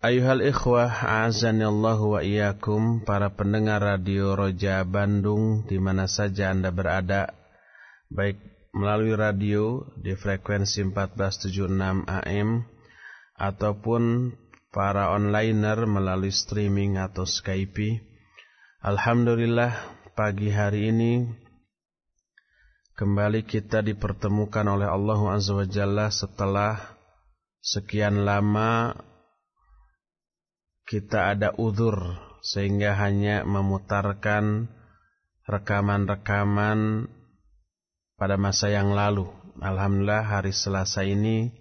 Ayuhal ikhwah, azani Allah wa iyyakum para pendengar Radio Roja Bandung di mana saja Anda berada, baik melalui radio di frekuensi 1476 AM ataupun para onliner melalui streaming atau Skype. Alhamdulillah pagi hari ini kembali kita dipertemukan oleh Allah Azza wa Jalla setelah sekian lama kita ada uzur sehingga hanya memutarkan rekaman-rekaman pada masa yang lalu. Alhamdulillah hari Selasa ini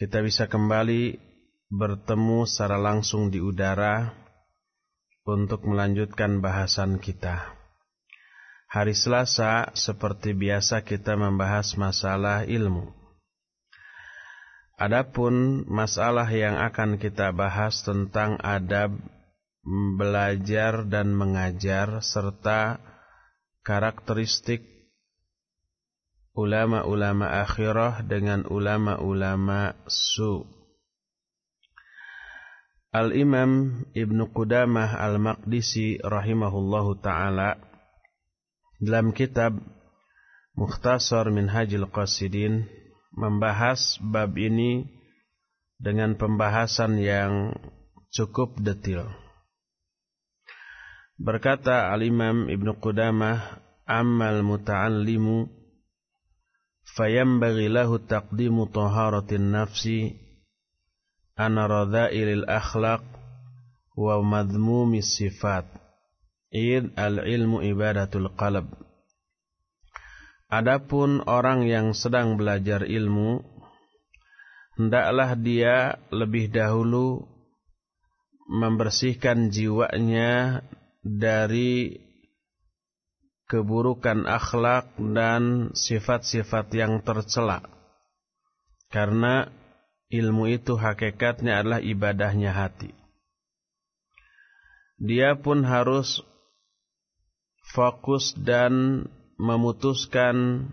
kita bisa kembali bertemu secara langsung di udara untuk melanjutkan bahasan kita. Hari Selasa seperti biasa kita membahas masalah ilmu. Adapun masalah yang akan kita bahas tentang adab belajar dan mengajar serta karakteristik ulama-ulama akhirah dengan ulama-ulama su. Al-Imam Ibn Qudamah Al-Maqdisi rahimahullahu taala dalam kitab Mukhtasar Minhajil Qasidin membahas bab ini dengan pembahasan yang cukup detil. Berkata Al-Imam Ibn Qudamah, Ammal muta'allimu fayambaghi lahu taqdimu taharatin nafsi ana radha'ilil akhlaq wa madhmumi sifat. Id al-ilmu ibadatul qalb. Adapun orang yang sedang belajar ilmu, hendaklah dia lebih dahulu membersihkan jiwanya dari keburukan akhlak dan sifat-sifat yang tercela. Karena ilmu itu hakikatnya adalah ibadahnya hati. Dia pun harus fokus dan memutuskan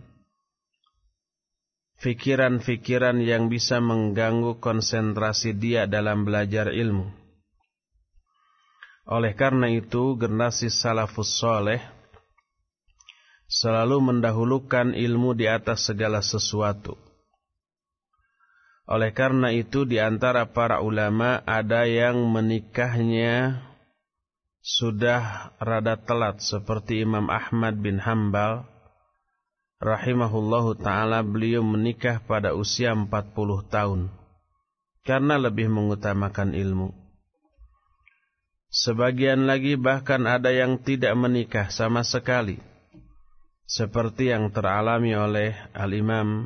fikiran-fikiran yang bisa mengganggu konsentrasi dia dalam belajar ilmu. Oleh karena itu, generasi salafus soleh selalu mendahulukan ilmu di atas segala sesuatu. Oleh karena itu, di antara para ulama ada yang menikahnya sudah rada telat seperti Imam Ahmad bin Hambal rahimahullahu taala beliau menikah pada usia 40 tahun karena lebih mengutamakan ilmu. Sebagian lagi bahkan ada yang tidak menikah sama sekali. Seperti yang teralami oleh Al-Imam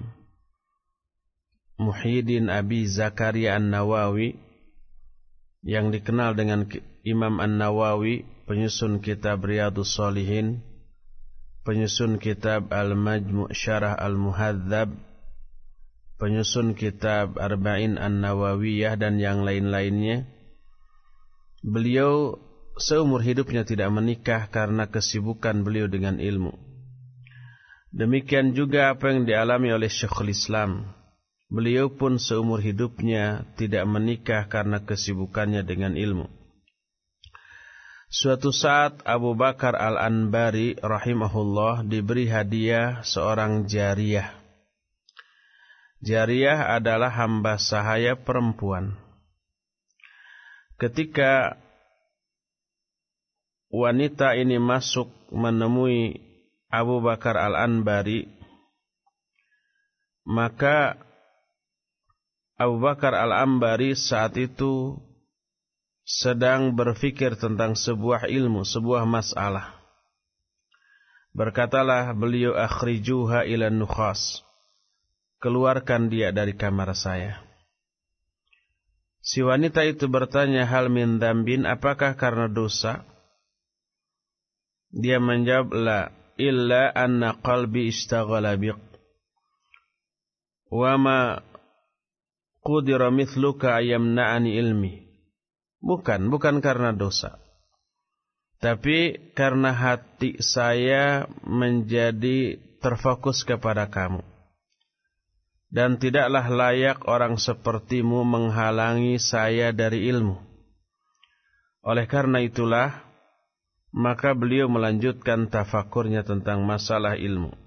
Muhyiddin Abi Zakaria An-Nawawi yang dikenal dengan Imam An-Nawawi penyusun kitab Riyadus Salihin penyusun kitab Al-Majmu' Syarah Al-Muhadzab penyusun kitab Arba'in An-Nawawiyah dan yang lain-lainnya. Beliau seumur hidupnya tidak menikah karena kesibukan beliau dengan ilmu. Demikian juga apa yang dialami oleh Syekhul Islam. Beliau pun seumur hidupnya tidak menikah karena kesibukannya dengan ilmu. Suatu saat Abu Bakar Al-Anbari rahimahullah diberi hadiah seorang jariyah. Jariyah adalah hamba sahaya perempuan. Ketika wanita ini masuk menemui Abu Bakar Al-Anbari, maka Abu Bakar Al-Ambari saat itu sedang berfikir tentang sebuah ilmu, sebuah masalah. Berkatalah beliau akhrijuha ila nukhas. Keluarkan dia dari kamar saya. Si wanita itu bertanya hal min dambin apakah karena dosa? Dia menjawab la illa anna qalbi istaghala biq. Wa ma qudira mithluka ayamna'ani ilmi. Bukan, bukan karena dosa. Tapi karena hati saya menjadi terfokus kepada kamu. Dan tidaklah layak orang sepertimu menghalangi saya dari ilmu. Oleh karena itulah, maka beliau melanjutkan tafakurnya tentang masalah ilmu.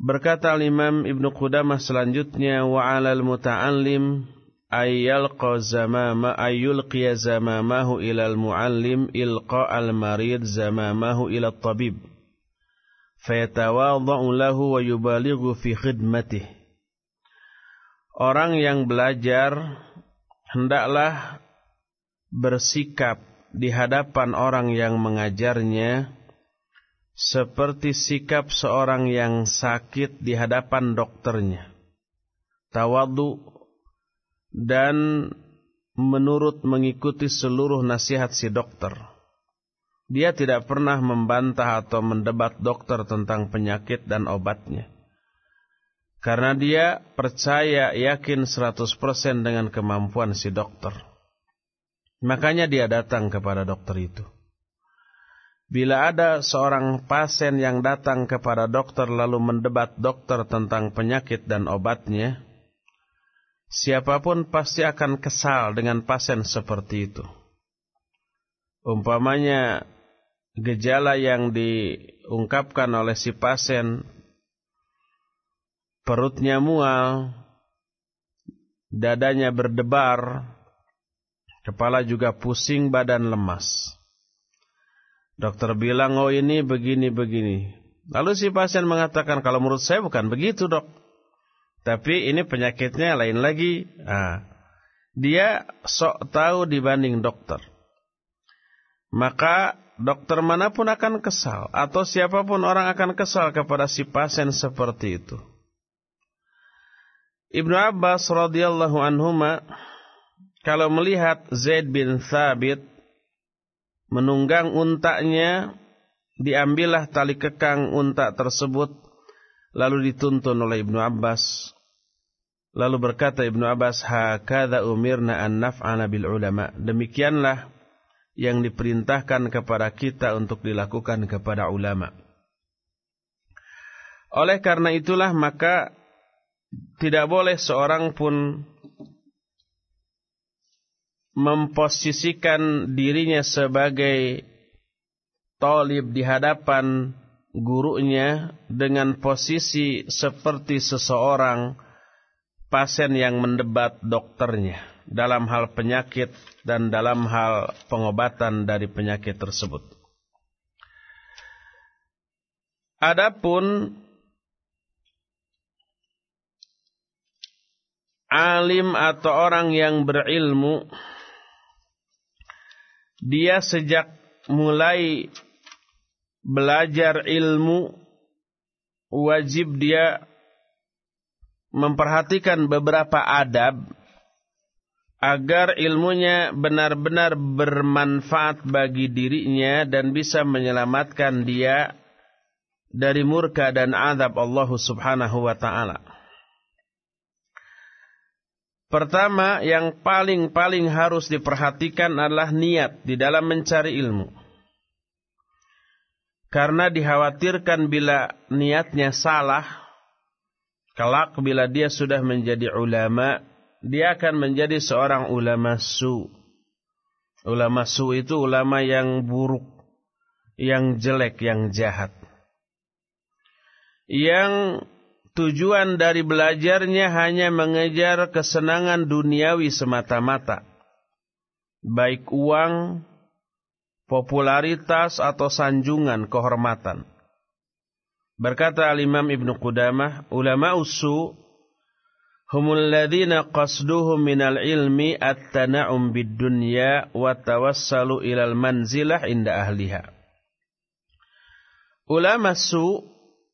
Berkata Imam Ibnu Qudamah selanjutnya wa 'alal muta'allim ayyalqa zamama ayyulqiya zamamahu ila al-muallim ilqa al-marid zamamahu ila at-tabib fayatawadha'u lahu wa yubalighu fi khidmatih Orang yang belajar hendaklah bersikap di hadapan orang yang mengajarnya seperti sikap seorang yang sakit di hadapan dokternya. Tawadu dan menurut mengikuti seluruh nasihat si dokter. Dia tidak pernah membantah atau mendebat dokter tentang penyakit dan obatnya. Karena dia percaya yakin 100% dengan kemampuan si dokter. Makanya dia datang kepada dokter itu. Bila ada seorang pasien yang datang kepada dokter lalu mendebat dokter tentang penyakit dan obatnya, siapa pun pasti akan kesal dengan pasien seperti itu. Umpamanya gejala yang diungkapkan oleh si pasien perutnya mual, dadanya berdebar, kepala juga pusing, badan lemas. Dokter bilang, oh ini begini-begini. Lalu si pasien mengatakan, kalau menurut saya bukan begitu dok. Tapi ini penyakitnya lain lagi. Nah, dia sok tahu dibanding dokter. Maka dokter mana pun akan kesal. Atau siapa pun orang akan kesal kepada si pasien seperti itu. Ibnu Abbas radhiyallahu anhuma kalau melihat Zaid bin Thabit menunggang untanya, diambillah tali kekang unta tersebut, lalu dituntun oleh Ibnu Abbas. Lalu berkata Ibnu Abbas, Hakada umirna an naf'ana bil ulama. Demikianlah yang diperintahkan kepada kita untuk dilakukan kepada ulama. Oleh karena itulah maka tidak boleh seorang pun memposisikan dirinya sebagai tolib di hadapan gurunya dengan posisi seperti seseorang pasien yang mendebat dokternya dalam hal penyakit dan dalam hal pengobatan dari penyakit tersebut. Adapun alim atau orang yang berilmu dia sejak mulai belajar ilmu wajib dia memperhatikan beberapa adab agar ilmunya benar-benar bermanfaat bagi dirinya dan bisa menyelamatkan dia dari murka dan azab Allah Subhanahu wa taala. Pertama, yang paling-paling harus diperhatikan adalah niat di dalam mencari ilmu. Karena dikhawatirkan bila niatnya salah, kelak bila dia sudah menjadi ulama, dia akan menjadi seorang ulama su. Ulama su itu ulama yang buruk, yang jelek, yang jahat. Yang tujuan dari belajarnya hanya mengejar kesenangan duniawi semata-mata. Baik uang, popularitas atau sanjungan kehormatan. Berkata Al-Imam Ibn Qudamah, ulama usu humul ladhina qasduhum minal ilmi at-tana'um bid dunya wa tawassalu ilal manzilah inda ahliha. Ulama su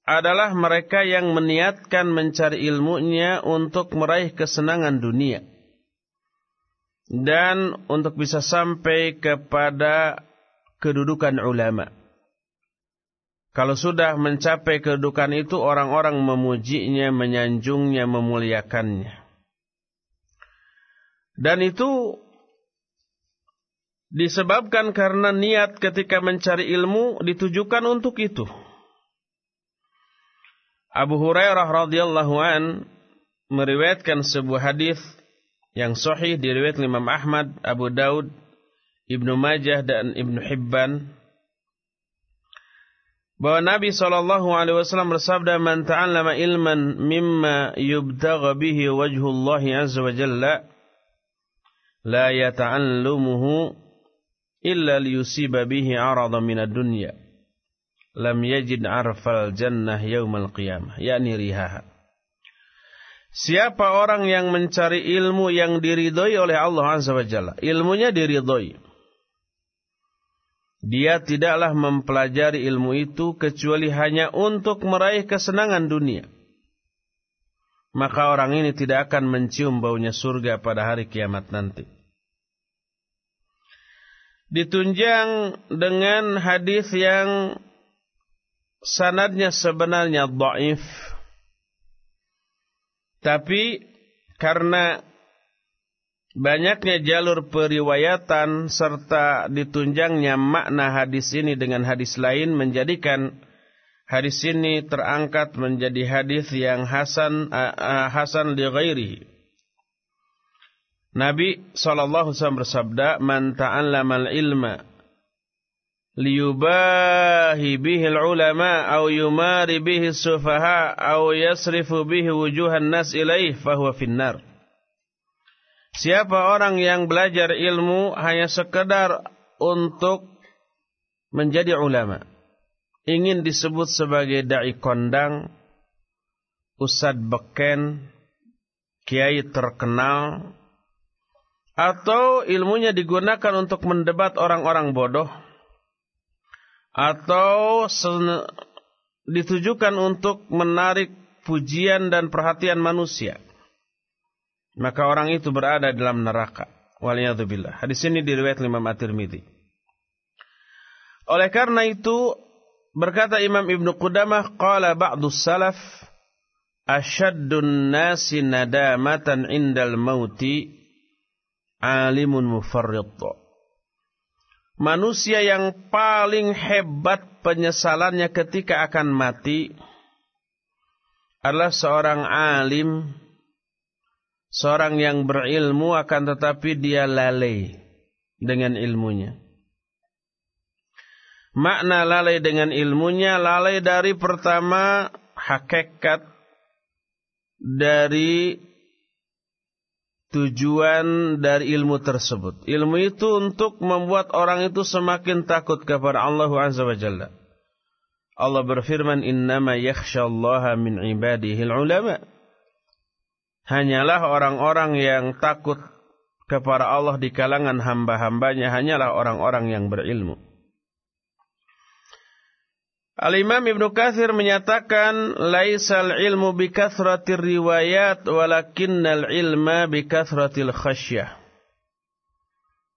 adalah mereka yang meniatkan mencari ilmunya untuk meraih kesenangan dunia dan untuk bisa sampai kepada kedudukan ulama. Kalau sudah mencapai kedudukan itu orang-orang memujinya, menyanjungnya, memuliakannya. Dan itu disebabkan karena niat ketika mencari ilmu ditujukan untuk itu. Abu Hurairah radhiyallahu an meriwayatkan sebuah hadis yang sahih diriwayatkan Imam Ahmad, Abu Daud, Ibnu Majah dan Ibnu Hibban bahwa Nabi sallallahu alaihi wasallam bersabda man ta'allama ilman mimma yubtagha bihi wajhullah azza wa jalla la yata'allamuhu illa liyusiba bihi 'aradan min ad-dunya. Lam yajid arfal jannah yaumal qiyamah. Yakni rihaha. Siapa orang yang mencari ilmu yang diridhoi oleh Allah Azza wa Jalla? Ilmunya diridhoi dia tidaklah mempelajari ilmu itu kecuali hanya untuk meraih kesenangan dunia. Maka orang ini tidak akan mencium baunya surga pada hari kiamat nanti. Ditunjang dengan hadis yang sanadnya sebenarnya dhaif. Tapi karena banyaknya jalur periwayatan serta ditunjangnya makna hadis ini dengan hadis lain menjadikan hadis ini terangkat menjadi hadis yang hasan uh, hasan li ghairihi. Nabi wasallam bersabda, "Man ta'allama al-ilma liyubahi bihi ulama aw yumari bihi sufaha aw yasrifu bihi wujuhan nas ilaih fahuwa finnar. Siapa orang yang belajar ilmu hanya sekedar untuk menjadi ulama, ingin disebut sebagai dai kondang, ustad beken, kiai terkenal, atau ilmunya digunakan untuk mendebat orang-orang bodoh, atau ditujukan untuk menarik pujian dan perhatian manusia maka orang itu berada dalam neraka. Waliyadzubillah hadis ini diriwayatkan Imam At-Tirmidzi. Oleh karena itu berkata Imam Ibnu Qudamah qala ba'du salaf asyaddun nasi nadamatan indal mauti alimun mufarrid. Manusia yang paling hebat penyesalannya ketika akan mati adalah seorang alim, seorang yang berilmu akan tetapi dia lalai dengan ilmunya. Makna lalai dengan ilmunya, lalai dari pertama hakikat dari tujuan dari ilmu tersebut. Ilmu itu untuk membuat orang itu semakin takut kepada Allah Azza wa Jalla. Allah berfirman, "Innama yakhshallaha min ibadihi ulama." Hanyalah orang-orang yang takut kepada Allah di kalangan hamba-hambanya hanyalah orang-orang yang berilmu. Al-Imam Ibn Kathir menyatakan laisal ilmu bi kathratir riwayat walakinnal ilma bi kathratil khasyah.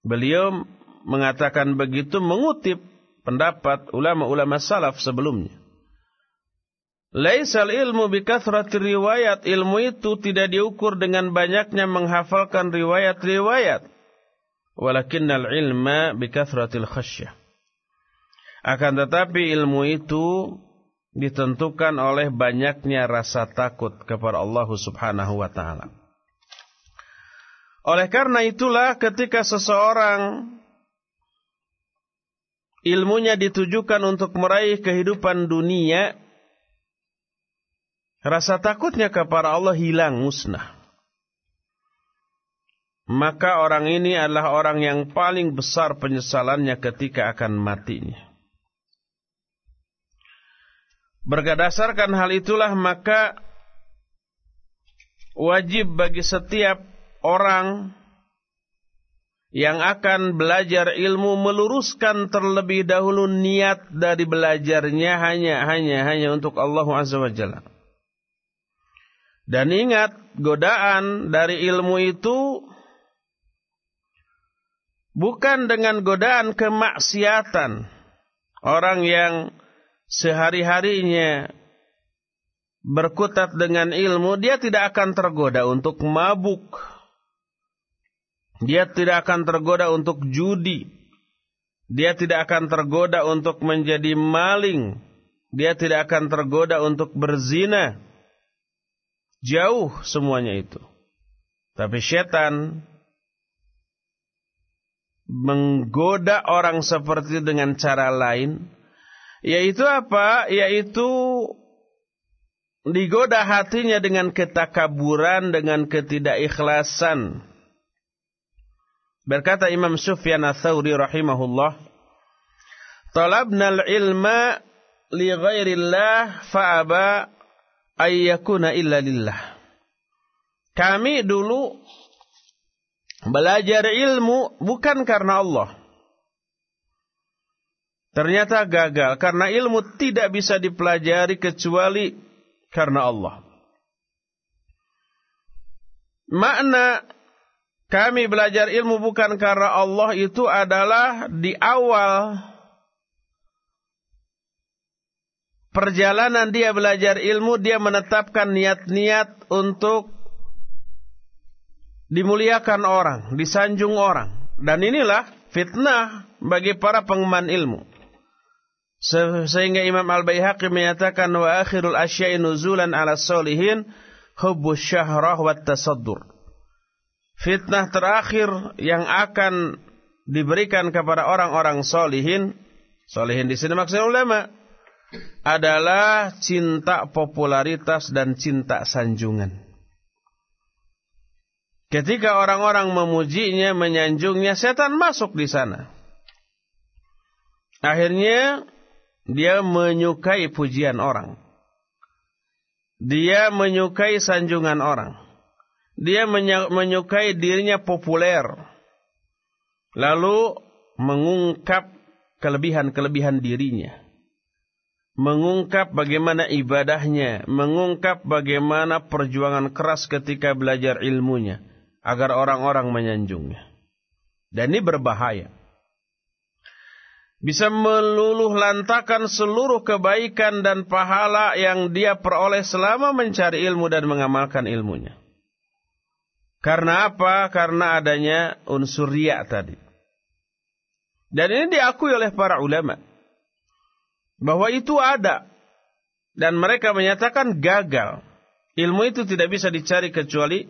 Beliau mengatakan begitu mengutip pendapat ulama-ulama salaf sebelumnya. Laisal ilmu bi kathratir riwayat, ilmu itu tidak diukur dengan banyaknya menghafalkan riwayat-riwayat. Walakinnal ilma bi kathratil khasyah. Akan tetapi ilmu itu ditentukan oleh banyaknya rasa takut kepada Allah Subhanahu wa taala. Oleh karena itulah ketika seseorang ilmunya ditujukan untuk meraih kehidupan dunia, rasa takutnya kepada Allah hilang musnah. Maka orang ini adalah orang yang paling besar penyesalannya ketika akan matinya. Berdasarkan hal itulah maka wajib bagi setiap orang yang akan belajar ilmu meluruskan terlebih dahulu niat dari belajarnya hanya hanya hanya untuk Allah Azza wa Jalla. Dan ingat godaan dari ilmu itu bukan dengan godaan kemaksiatan. Orang yang sehari-harinya berkutat dengan ilmu, dia tidak akan tergoda untuk mabuk. Dia tidak akan tergoda untuk judi. Dia tidak akan tergoda untuk menjadi maling. Dia tidak akan tergoda untuk berzina. Jauh semuanya itu. Tapi setan menggoda orang seperti dengan cara lain yaitu apa? Yaitu digoda hatinya dengan ketakaburan, dengan ketidakikhlasan. Berkata Imam Sufyan ats-Tsauri rahimahullah, "Talabna al-ilma li ghairillah fa'aba ay yakuna illa lillah." Kami dulu belajar ilmu bukan karena Allah. Ternyata gagal karena ilmu tidak bisa dipelajari kecuali karena Allah. Makna kami belajar ilmu bukan karena Allah itu adalah di awal perjalanan dia belajar ilmu dia menetapkan niat-niat untuk dimuliakan orang, disanjung orang. Dan inilah fitnah bagi para pengemban ilmu. Sehingga Imam Al-Baihaqi menyatakan wa akhirul asya'i nuzulan ala solihin hubbu syahrah wa tasaddur. Fitnah terakhir yang akan diberikan kepada orang-orang solihin, solihin di sini maksudnya ulama, adalah cinta popularitas dan cinta sanjungan. Ketika orang-orang memujinya, menyanjungnya, setan masuk di sana. Akhirnya dia menyukai pujian orang. Dia menyukai sanjungan orang. Dia menyukai dirinya populer. Lalu mengungkap kelebihan-kelebihan dirinya. Mengungkap bagaimana ibadahnya. Mengungkap bagaimana perjuangan keras ketika belajar ilmunya. Agar orang-orang menyanjungnya. Dan ini berbahaya bisa meluluh lantakan seluruh kebaikan dan pahala yang dia peroleh selama mencari ilmu dan mengamalkan ilmunya. Karena apa? Karena adanya unsur riak tadi. Dan ini diakui oleh para ulama. Bahwa itu ada. Dan mereka menyatakan gagal. Ilmu itu tidak bisa dicari kecuali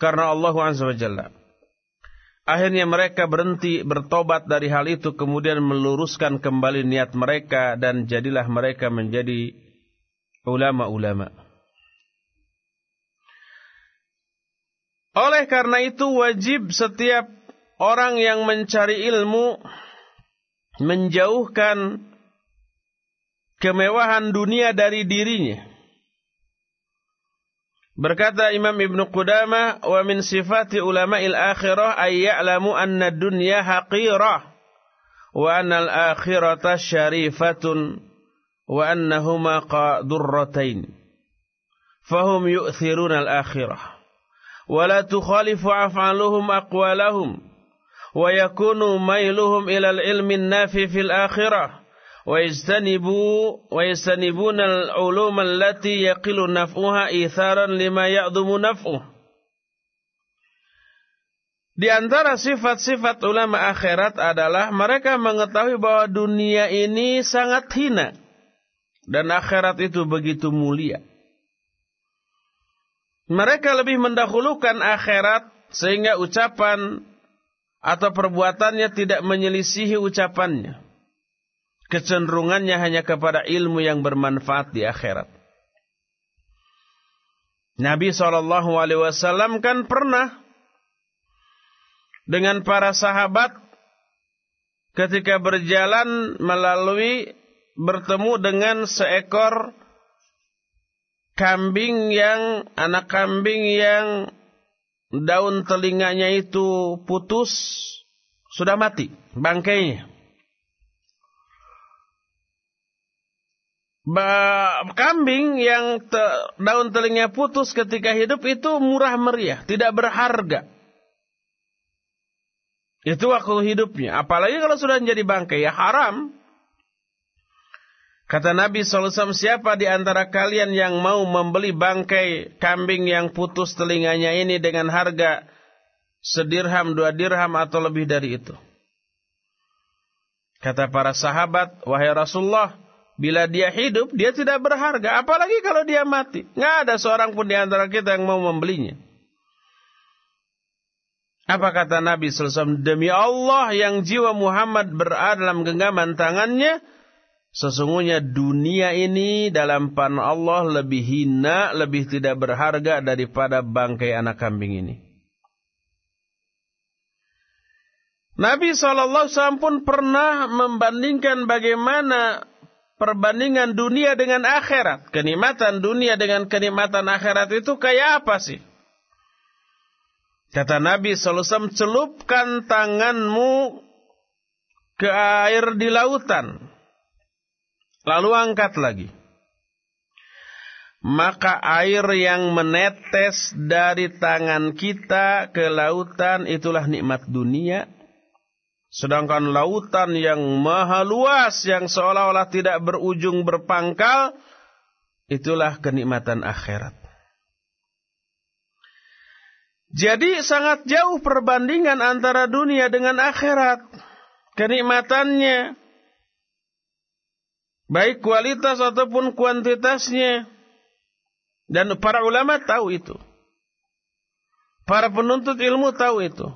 karena Allah Azza wa Jalla. Akhirnya mereka berhenti bertobat dari hal itu kemudian meluruskan kembali niat mereka dan jadilah mereka menjadi ulama-ulama. Oleh karena itu wajib setiap orang yang mencari ilmu menjauhkan kemewahan dunia dari dirinya. Berkata Imam Ibn Qudamah, wa min sifati ulama'il akhirah ay ya'lamu anna dunya haqirah wa anna al-akhirata syarifatun wa annahuma qadurratain. Fahum yu'thiruna al-akhirah. Tukhalifu af'aluhum aqwalahum. Wa yakunu mailuhum ila al-ilmi an-nafi fil akhirah. ويجتنبوا ويجتنبون العلوم التي يقل نفعها إيثارا لما يعظم نفعه Di antara sifat-sifat ulama akhirat adalah mereka mengetahui bahwa dunia ini sangat hina dan akhirat itu begitu mulia. Mereka lebih mendahulukan akhirat sehingga ucapan atau perbuatannya tidak menyelisihi ucapannya kecenderungannya hanya kepada ilmu yang bermanfaat di akhirat. Nabi Wasallam kan pernah dengan para sahabat ketika berjalan melalui bertemu dengan seekor kambing yang anak kambing yang daun telinganya itu putus sudah mati bangkainya. Kambing yang te, daun telingnya putus ketika hidup itu murah meriah, tidak berharga. Itu waktu hidupnya. Apalagi kalau sudah menjadi bangkai, ya haram. Kata Nabi SAW, siapa di antara kalian yang mau membeli bangkai kambing yang putus telinganya ini dengan harga sedirham, dua dirham atau lebih dari itu? Kata para sahabat, wahai Rasulullah, Bila dia hidup, dia tidak berharga. Apalagi kalau dia mati. Nggak ada seorang pun di antara kita yang mau membelinya. Apa kata Nabi SAW? Demi Allah yang jiwa Muhammad berada dalam genggaman tangannya. Sesungguhnya dunia ini dalam pan Allah lebih hina, lebih tidak berharga daripada bangkai anak kambing ini. Nabi SAW pun pernah membandingkan bagaimana perbandingan dunia dengan akhirat. Kenikmatan dunia dengan kenikmatan akhirat itu kayak apa sih? Kata Nabi SAW, celupkan tanganmu ke air di lautan. Lalu angkat lagi. Maka air yang menetes dari tangan kita ke lautan itulah nikmat dunia Sedangkan lautan yang maha luas yang seolah-olah tidak berujung berpangkal itulah kenikmatan akhirat. Jadi sangat jauh perbandingan antara dunia dengan akhirat. Kenikmatannya baik kualitas ataupun kuantitasnya. Dan para ulama tahu itu. Para penuntut ilmu tahu itu.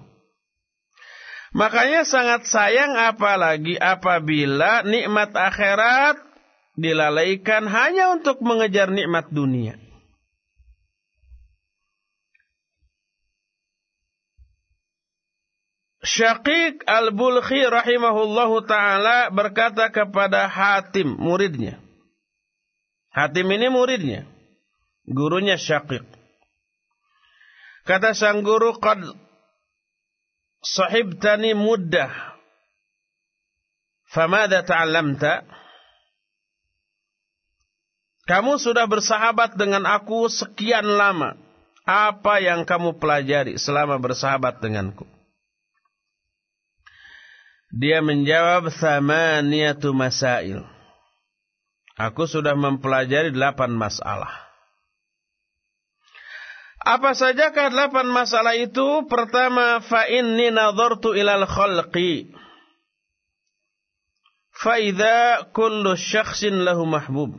Makanya sangat sayang apalagi apabila nikmat akhirat dilalaikan hanya untuk mengejar nikmat dunia. Syaqiq al-Bulkhi rahimahullahu ta'ala berkata kepada Hatim, muridnya. Hatim ini muridnya. Gurunya Syaqiq. Kata sang guru, Qad sahibtani muddah famada ta'allamta? Kamu sudah bersahabat dengan aku sekian lama. Apa yang kamu pelajari selama bersahabat denganku? Dia menjawab thamaniyatu masail. Aku sudah mempelajari delapan masalah apa saja delapan masalah itu? Pertama, fa inni nadhartu ilal khalqi. Fa idza kullu syakhsin lahu mahbub.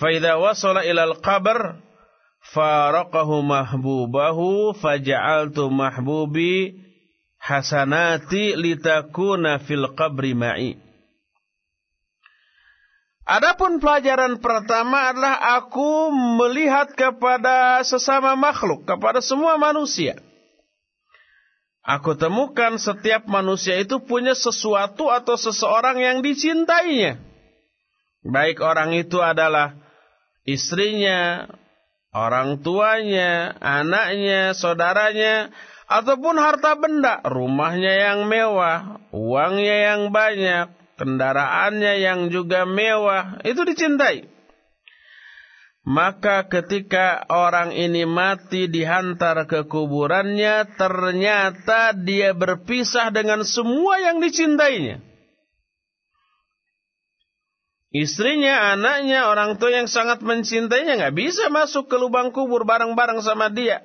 Fa idza wasala ilal qabr faraqahu mahbubahu faja'altu mahbubi hasanati litakuna fil qabri ma'i. Adapun pelajaran pertama adalah aku melihat kepada sesama makhluk, kepada semua manusia. Aku temukan setiap manusia itu punya sesuatu atau seseorang yang dicintainya. Baik orang itu adalah istrinya, orang tuanya, anaknya, saudaranya, ataupun harta benda, rumahnya yang mewah, uangnya yang banyak, kendaraannya yang juga mewah, itu dicintai. Maka ketika orang ini mati dihantar ke kuburannya, ternyata dia berpisah dengan semua yang dicintainya. Istrinya, anaknya, orang tua yang sangat mencintainya nggak bisa masuk ke lubang kubur bareng-bareng sama dia.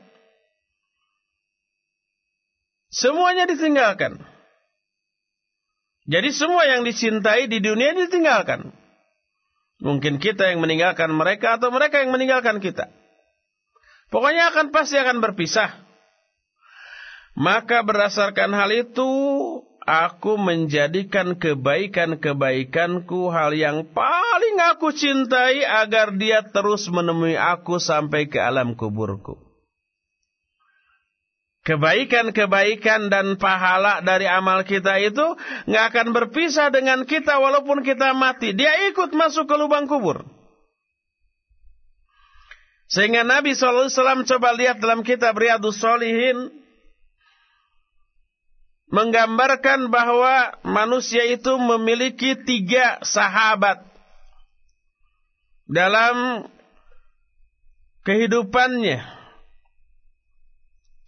Semuanya ditinggalkan. Jadi semua yang dicintai di dunia ditinggalkan. Mungkin kita yang meninggalkan mereka atau mereka yang meninggalkan kita. Pokoknya akan pasti akan berpisah. Maka berdasarkan hal itu aku menjadikan kebaikan-kebaikanku hal yang paling aku cintai agar dia terus menemui aku sampai ke alam kuburku. Kebaikan-kebaikan dan pahala dari amal kita itu nggak akan berpisah dengan kita walaupun kita mati. Dia ikut masuk ke lubang kubur. Sehingga Nabi SAW coba lihat dalam kitab Riyadus Solihin menggambarkan bahwa manusia itu memiliki tiga sahabat dalam kehidupannya.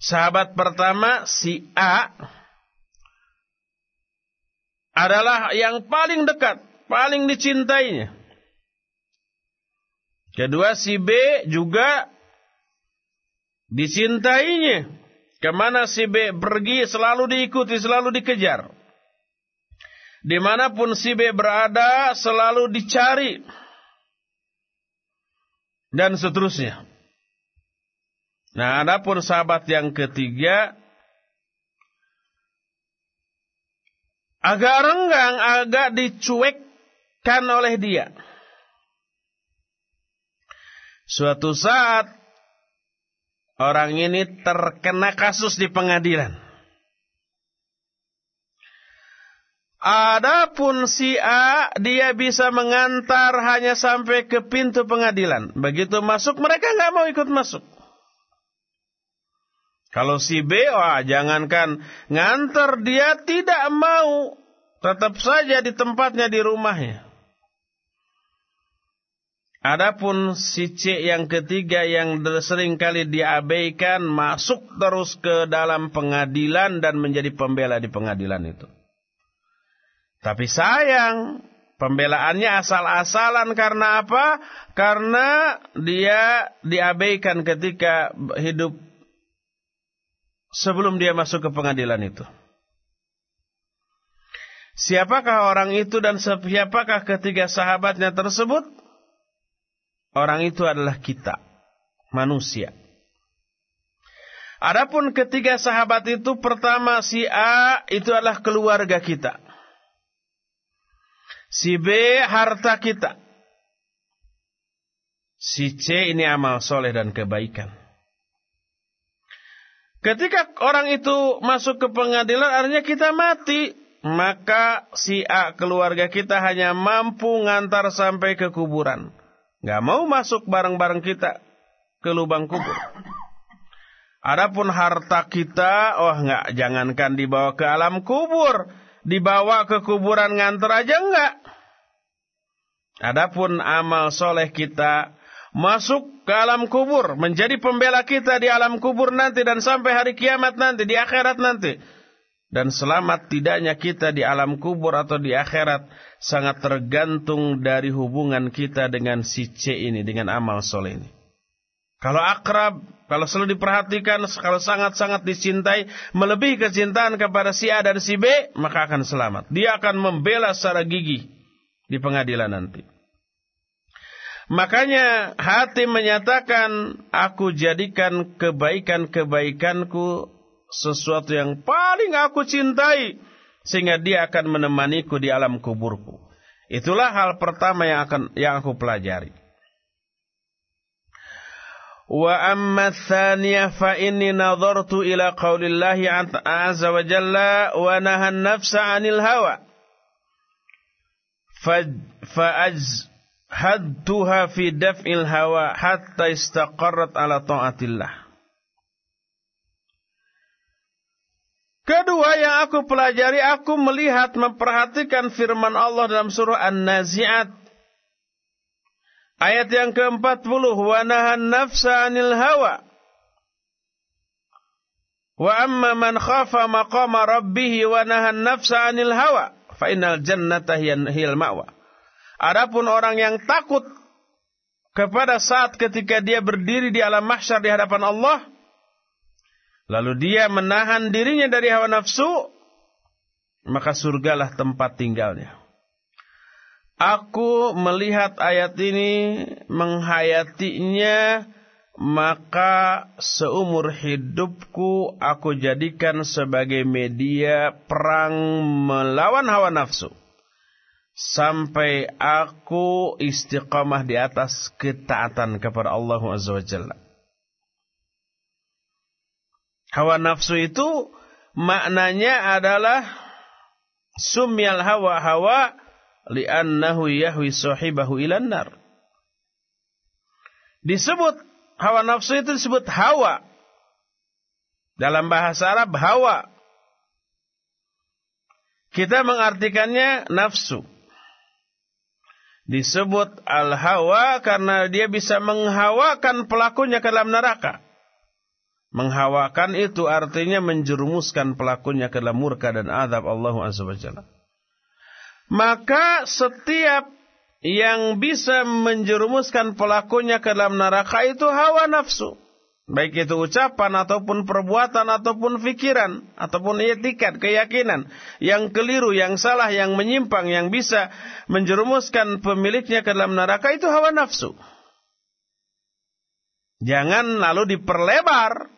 Sahabat pertama si A adalah yang paling dekat, paling dicintainya. Kedua si B juga dicintainya. Ke mana si B pergi selalu diikuti, selalu dikejar. Di mana pun si B berada selalu dicari. Dan seterusnya. Nah, adapun sahabat yang ketiga agak renggang, agak dicuekkan oleh dia. Suatu saat orang ini terkena kasus di pengadilan. Adapun si A, dia bisa mengantar hanya sampai ke pintu pengadilan. Begitu masuk, mereka nggak mau ikut masuk. Kalau si B, wah jangankan ngantar, dia tidak mau. Tetap saja di tempatnya di rumahnya. Adapun si C yang ketiga yang sering kali diabaikan masuk terus ke dalam pengadilan dan menjadi pembela di pengadilan itu. Tapi sayang, pembelaannya asal-asalan karena apa? Karena dia diabaikan ketika hidup sebelum dia masuk ke pengadilan itu. Siapakah orang itu dan siapakah ketiga sahabatnya tersebut? Orang itu adalah kita, manusia. Adapun ketiga sahabat itu pertama si A itu adalah keluarga kita. Si B harta kita. Si C ini amal soleh dan kebaikan. Ketika orang itu masuk ke pengadilan artinya kita mati. Maka si A keluarga kita hanya mampu ngantar sampai ke kuburan. Gak mau masuk bareng-bareng kita ke lubang kubur. Adapun harta kita, oh nggak, jangankan dibawa ke alam kubur, dibawa ke kuburan nganter aja enggak. Adapun amal soleh kita masuk ke alam kubur, menjadi pembela kita di alam kubur nanti dan sampai hari kiamat nanti, di akhirat nanti dan selamat tidaknya kita di alam kubur atau di akhirat sangat tergantung dari hubungan kita dengan si C ini, dengan amal soleh ini. Kalau akrab, kalau selalu diperhatikan, kalau sangat-sangat dicintai, melebihi kecintaan kepada si A dan si B, maka akan selamat. Dia akan membela secara gigih di pengadilan nanti. Makanya hati menyatakan, aku jadikan kebaikan-kebaikanku sesuatu yang paling aku cintai sehingga dia akan menemaniku di alam kuburku. Itulah hal pertama yang akan yang aku pelajari. Wa amma tsaniyah fa inni nadhartu ila qaulillahi azza wa jalla wa nahan nafsa 'anil hawa. Fa hadduha fi daf'il hawa hatta istaqarrat ala ta'atillah. Kedua yang aku pelajari, aku melihat, memperhatikan firman Allah dalam surah An-Nazi'at. Ayat yang ke-40, wa nahan nafsa anil hawa. Wa amma man khafa maqama rabbih wa nahan nafsa anil hawa, fa innal jannata hiyal ma'wa. Adapun orang yang takut kepada saat ketika dia berdiri di alam mahsyar di hadapan Allah, lalu dia menahan dirinya dari hawa nafsu, maka surgalah tempat tinggalnya. Aku melihat ayat ini menghayatinya, maka seumur hidupku aku jadikan sebagai media perang melawan hawa nafsu. Sampai aku istiqamah di atas ketaatan kepada Allah Azza wa Jalla. Hawa nafsu itu maknanya adalah sumyal hawa hawa li'annahu yahwi sahibahu ilan nar. Disebut hawa nafsu itu disebut hawa. Dalam bahasa Arab hawa. Kita mengartikannya nafsu. Disebut al-hawa karena dia bisa menghawakan pelakunya ke dalam neraka. Menghawakan itu artinya menjerumuskan pelakunya ke dalam murka dan azab Allah Azza wa Jalla. Maka setiap yang bisa menjerumuskan pelakunya ke dalam neraka itu hawa nafsu. Baik itu ucapan ataupun perbuatan ataupun pikiran ataupun etikat, keyakinan yang keliru, yang salah, yang menyimpang, yang bisa menjerumuskan pemiliknya ke dalam neraka itu hawa nafsu. Jangan lalu diperlebar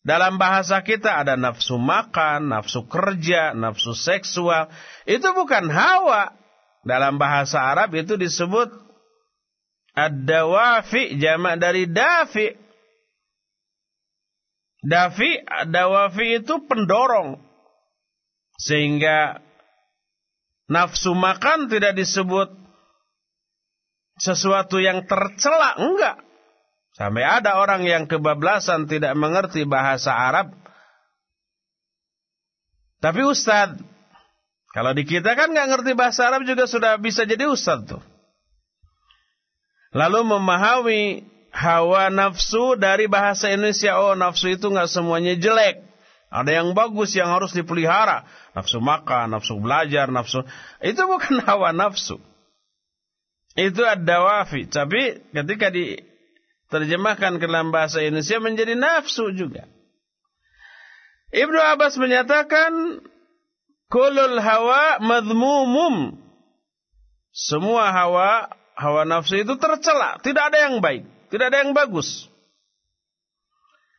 dalam bahasa kita ada nafsu makan, nafsu kerja, nafsu seksual. Itu bukan hawa. Dalam bahasa Arab itu disebut ad-dawafi, jamak dari dafi. Dafi, dawafi itu pendorong. Sehingga nafsu makan tidak disebut sesuatu yang tercela, enggak. Sampai ada orang yang kebablasan tidak mengerti bahasa Arab. Tapi Ustadz, kalau di kita kan nggak ngerti bahasa Arab juga sudah bisa jadi Ustadz tuh. Lalu memahami hawa nafsu dari bahasa Indonesia. Oh nafsu itu nggak semuanya jelek. Ada yang bagus yang harus dipelihara. Nafsu makan, nafsu belajar, nafsu. Itu bukan hawa nafsu. Itu ada wafi. Tapi ketika di terjemahkan ke dalam bahasa Indonesia menjadi nafsu juga. Ibnu Abbas menyatakan kulul hawa madmumum. Semua hawa hawa nafsu itu tercela, tidak ada yang baik, tidak ada yang bagus.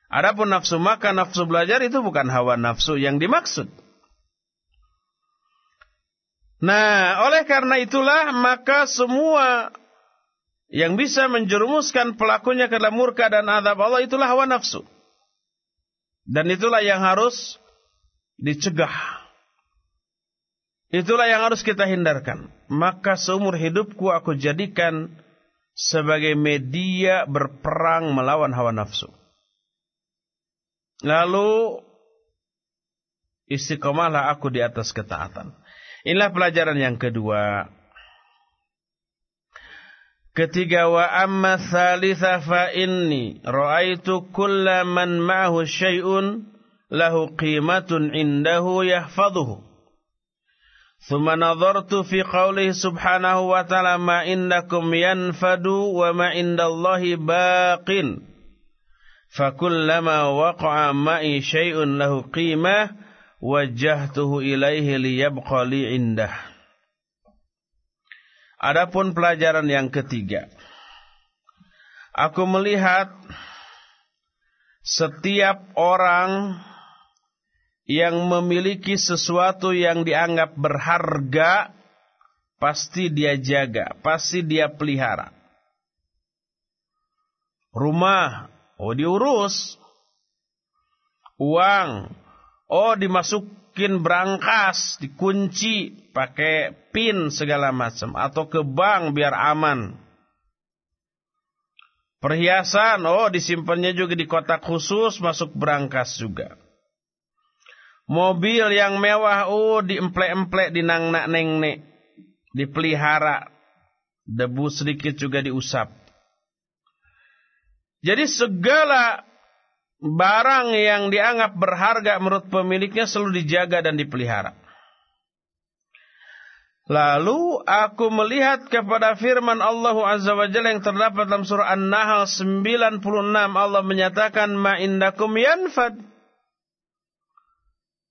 Adapun nafsu makan, nafsu belajar itu bukan hawa nafsu yang dimaksud. Nah, oleh karena itulah maka semua yang bisa menjerumuskan pelakunya ke dalam murka dan azab Allah itulah hawa nafsu. Dan itulah yang harus dicegah. Itulah yang harus kita hindarkan. Maka seumur hidupku aku jadikan sebagai media berperang melawan hawa nafsu. Lalu istiqomahlah aku di atas ketaatan. Inilah pelajaran yang kedua. Ketiga wa amma thalitha fa inni ra'aitu kulla man ma'ahu syai'un lahu qimatun indahu yahfaduhu. Thumma nadhartu fi qawlihi subhanahu wa ta'ala ma indakum yanfadu wa ma indallahi baqin. Fakullama waqa'a ma'i syai'un lahu qimah wajjahtuhu ilaihi liyabqa li indah. Adapun pelajaran yang ketiga. Aku melihat setiap orang yang memiliki sesuatu yang dianggap berharga pasti dia jaga, pasti dia pelihara. Rumah, oh diurus. Uang, oh dimasuk dimasukin berangkas, dikunci, pakai pin segala macam atau ke bank biar aman. Perhiasan, oh disimpannya juga di kotak khusus, masuk berangkas juga. Mobil yang mewah, oh diemplek-emplek, dinang-nak neng-nek, dipelihara. Debu sedikit juga diusap. Jadi segala barang yang dianggap berharga menurut pemiliknya selalu dijaga dan dipelihara. Lalu aku melihat kepada firman Allah Azza wa Jalla yang terdapat dalam surah An-Nahl 96 Allah menyatakan ma indakum yanfad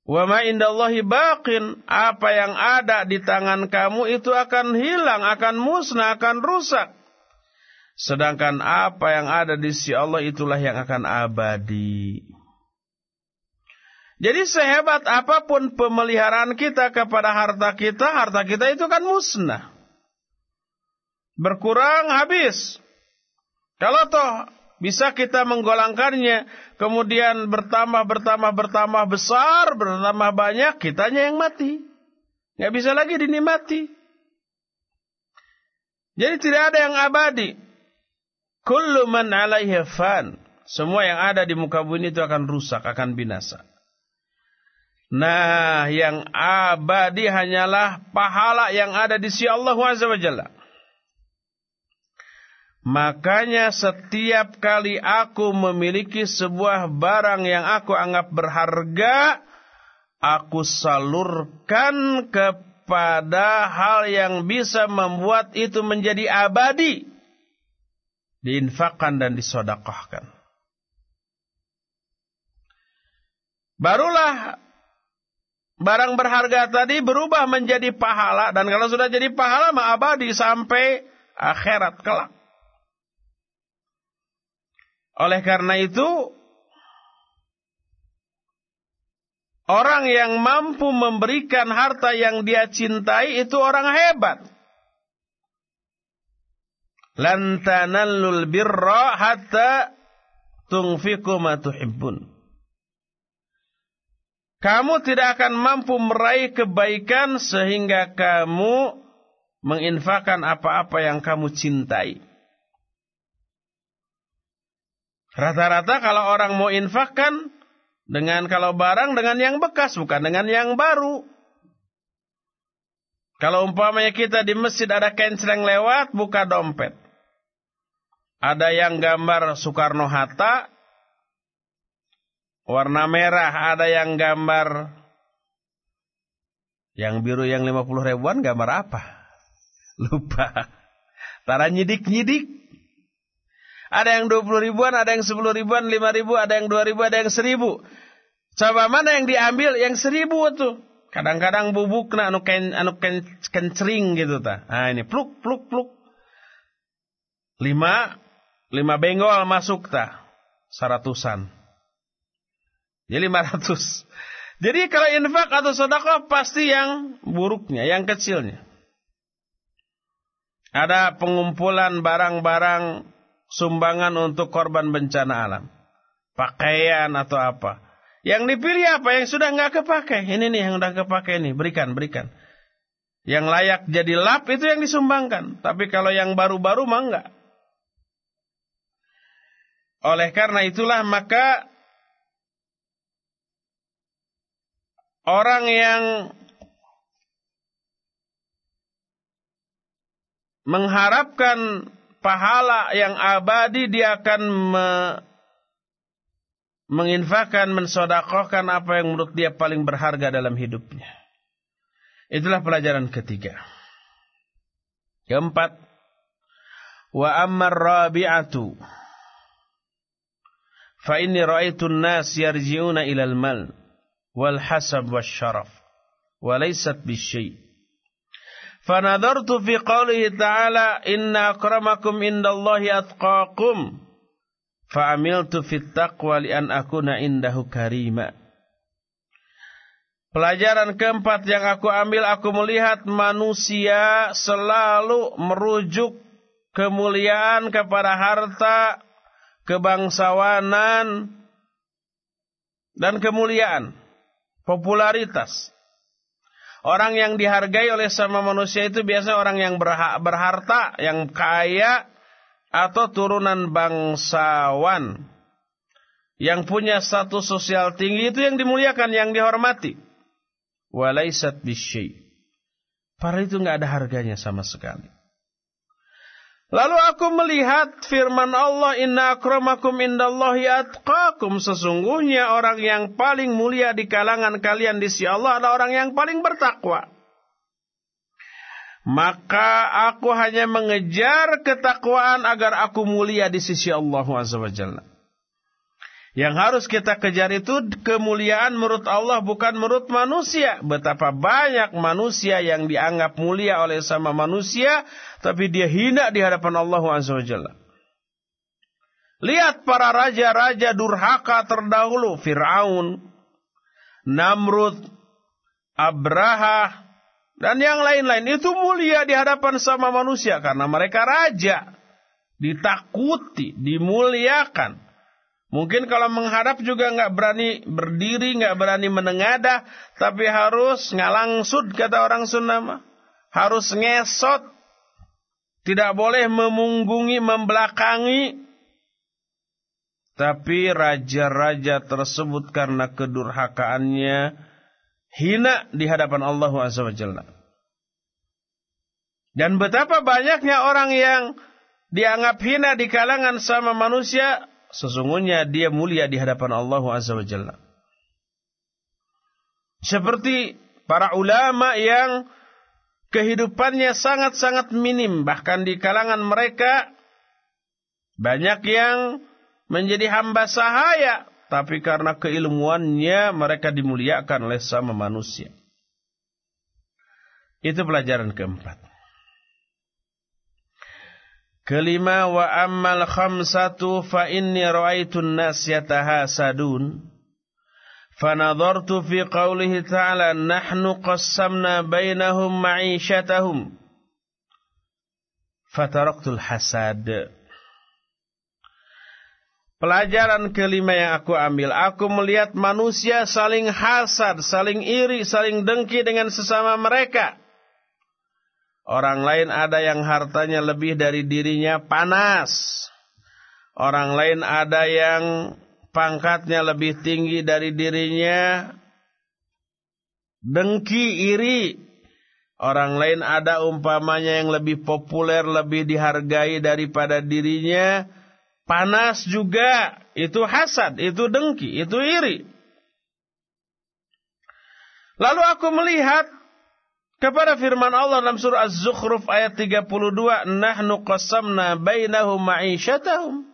wa ma indallahi baqin apa yang ada di tangan kamu itu akan hilang akan musnah akan rusak sedangkan apa yang ada di sisi Allah itulah yang akan abadi jadi sehebat apa pun pemeliharaan kita kepada harta kita, harta kita itu kan musnah. Berkurang habis. Kalau toh bisa kita menggolangkannya, kemudian bertambah, bertambah, bertambah besar, bertambah banyak, kitanya yang mati. Nggak bisa lagi dinikmati. Jadi tidak ada yang abadi. Kullu man alaihi fan. Semua yang ada di muka bumi itu akan rusak, akan binasa. Nah, yang abadi hanyalah pahala yang ada di sisi Allah Azza wa Jalla. Makanya setiap kali aku memiliki sebuah barang yang aku anggap berharga, aku salurkan kepada hal yang bisa membuat itu menjadi abadi. Diinfakkan dan disodakohkan. Barulah barang berharga tadi berubah menjadi pahala dan kalau sudah jadi pahala mah abadi sampai akhirat kelak. Oleh karena itu orang yang mampu memberikan harta yang dia cintai itu orang hebat. Lan tanallul birra hatta tuhibbun. Kamu tidak akan mampu meraih kebaikan sehingga kamu menginfakkan apa-apa yang kamu cintai. Rata-rata kalau orang mau infakkan dengan kalau barang dengan yang bekas bukan dengan yang baru. Kalau umpamanya kita di masjid ada kenceleng lewat, buka dompet. Ada yang gambar Soekarno Hatta, warna merah, ada yang gambar yang biru yang 50 ribuan gambar apa? Lupa. Tara nyidik-nyidik. Ada yang 20 ribuan, ada yang 10 ribuan, 5 ribu, ada yang 2 ribu, ada yang 1000. Coba mana yang diambil? Yang 1000 tuh. Kadang-kadang bubuk na anu ken anu ken, kencring gitu ta. Nah ini pluk pluk pluk. Lima lima benggol masuk ta. Saratusan. Jadi 500. Jadi kalau infak atau sedekah pasti yang buruknya, yang kecilnya. Ada pengumpulan barang-barang sumbangan untuk korban bencana alam. Pakaian atau apa. Yang dipilih apa? Yang sudah nggak kepakai. Ini nih yang udah kepakai nih. Berikan, berikan. Yang layak jadi lap itu yang disumbangkan. Tapi kalau yang baru-baru mah enggak. Oleh karena itulah maka orang yang mengharapkan pahala yang abadi dia akan me menginfakkan, mensodakohkan apa yang menurut dia paling berharga dalam hidupnya. Itulah pelajaran ketiga. Keempat, wa ammar rabi'atu fa inni ra'aitu an-nas yarji'una ila al-mal wal hasab wasyaraf wa laysat bisyai' Fanadartu fi qawlihi ta'ala inna akramakum indallahi atqakum fa'amiltu fi taqwa li an akuna indahu karima. Pelajaran keempat yang aku ambil aku melihat manusia selalu merujuk kemuliaan kepada harta, kebangsawanan dan kemuliaan, popularitas. Orang yang dihargai oleh sama manusia itu biasanya orang yang berharta, yang kaya, atau turunan bangsawan. Yang punya status sosial tinggi itu yang dimuliakan, yang dihormati. Walaisat bisyai. Para itu nggak ada harganya sama sekali. Lalu aku melihat firman Allah, Inna akramakum indallahi atqakum. Sesungguhnya orang yang paling mulia di kalangan kalian di sisi Allah adalah orang yang paling bertakwa. Maka aku hanya mengejar ketakwaan agar aku mulia di sisi Allah Azza wa. Yang harus kita kejar itu kemuliaan menurut Allah bukan menurut manusia. Betapa banyak manusia yang dianggap mulia oleh sama manusia. Tapi dia hina di hadapan Allah SWT. Lihat para raja-raja durhaka terdahulu. Fir'aun, Namrud, Abraha, dan yang lain-lain. Itu mulia di hadapan sama manusia. Karena mereka raja. Ditakuti, dimuliakan. Mungkin kalau menghadap juga nggak berani berdiri, nggak berani menengadah, tapi harus ngalangsud kata orang Sunda Harus ngesot. Tidak boleh memunggungi, membelakangi. Tapi raja-raja tersebut karena kedurhakaannya hina di hadapan Allah SWT. Dan betapa banyaknya orang yang dianggap hina di kalangan sama manusia sesungguhnya dia mulia di hadapan Allah Azza wa Jalla. Seperti para ulama yang kehidupannya sangat-sangat minim. Bahkan di kalangan mereka banyak yang menjadi hamba sahaya. Tapi karena keilmuannya mereka dimuliakan oleh sama manusia. Itu pelajaran keempat. Kelima wa ammal khamsatu fa inni ra'aitun nas yatahasadun. Fanadhartu fi qawlihi ta'ala nahnu qassamna bainahum ma'ishatahum. Fataraktul hasad. Pelajaran kelima yang aku ambil, aku melihat manusia saling hasad, saling iri, saling dengki dengan sesama mereka. Orang lain ada yang hartanya lebih dari dirinya panas. Orang lain ada yang pangkatnya lebih tinggi dari dirinya dengki, iri. Orang lain ada umpamanya yang lebih populer, lebih dihargai daripada dirinya. Panas juga. Itu hasad, itu dengki, itu iri. Lalu aku melihat kepada firman Allah dalam surah Az-Zukhruf ayat 32, "Nahnu qasamna bainahum ma'isyatahum."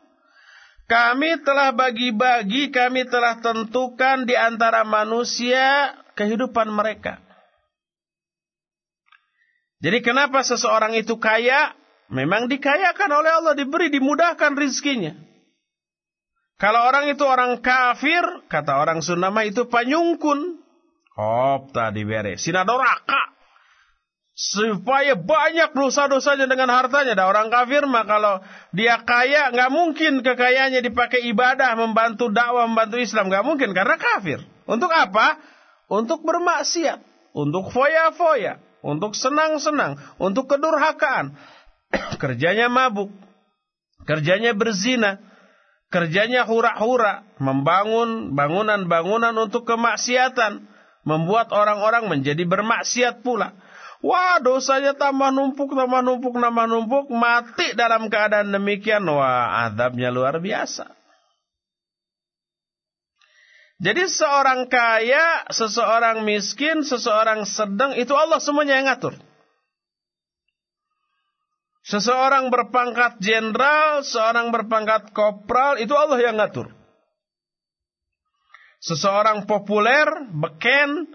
Kami telah bagi-bagi, kami telah tentukan di antara manusia kehidupan mereka. Jadi kenapa seseorang itu kaya? Memang dikayakan oleh Allah, diberi, dimudahkan rizkinya. Kalau orang itu orang kafir, kata orang Sunama itu panyungkun. Hop tadi beres. Sinadoraka supaya banyak dosa-dosanya dengan hartanya. Dan orang kafir mah kalau dia kaya nggak mungkin kekayaannya dipakai ibadah, membantu dakwah, membantu Islam nggak mungkin karena kafir. Untuk apa? Untuk bermaksiat, untuk foya-foya, untuk senang-senang, untuk kedurhakaan. kerjanya mabuk, kerjanya berzina, kerjanya hura-hura, membangun bangunan-bangunan untuk kemaksiatan, membuat orang-orang menjadi bermaksiat pula. Wah dosanya tambah numpuk, tambah numpuk, tambah numpuk. Mati dalam keadaan demikian. Wah adabnya luar biasa. Jadi seorang kaya, seseorang miskin, seseorang sedang, itu Allah semuanya yang ngatur. Seseorang berpangkat jenderal, seorang berpangkat kopral, itu Allah yang ngatur. Seseorang populer, beken,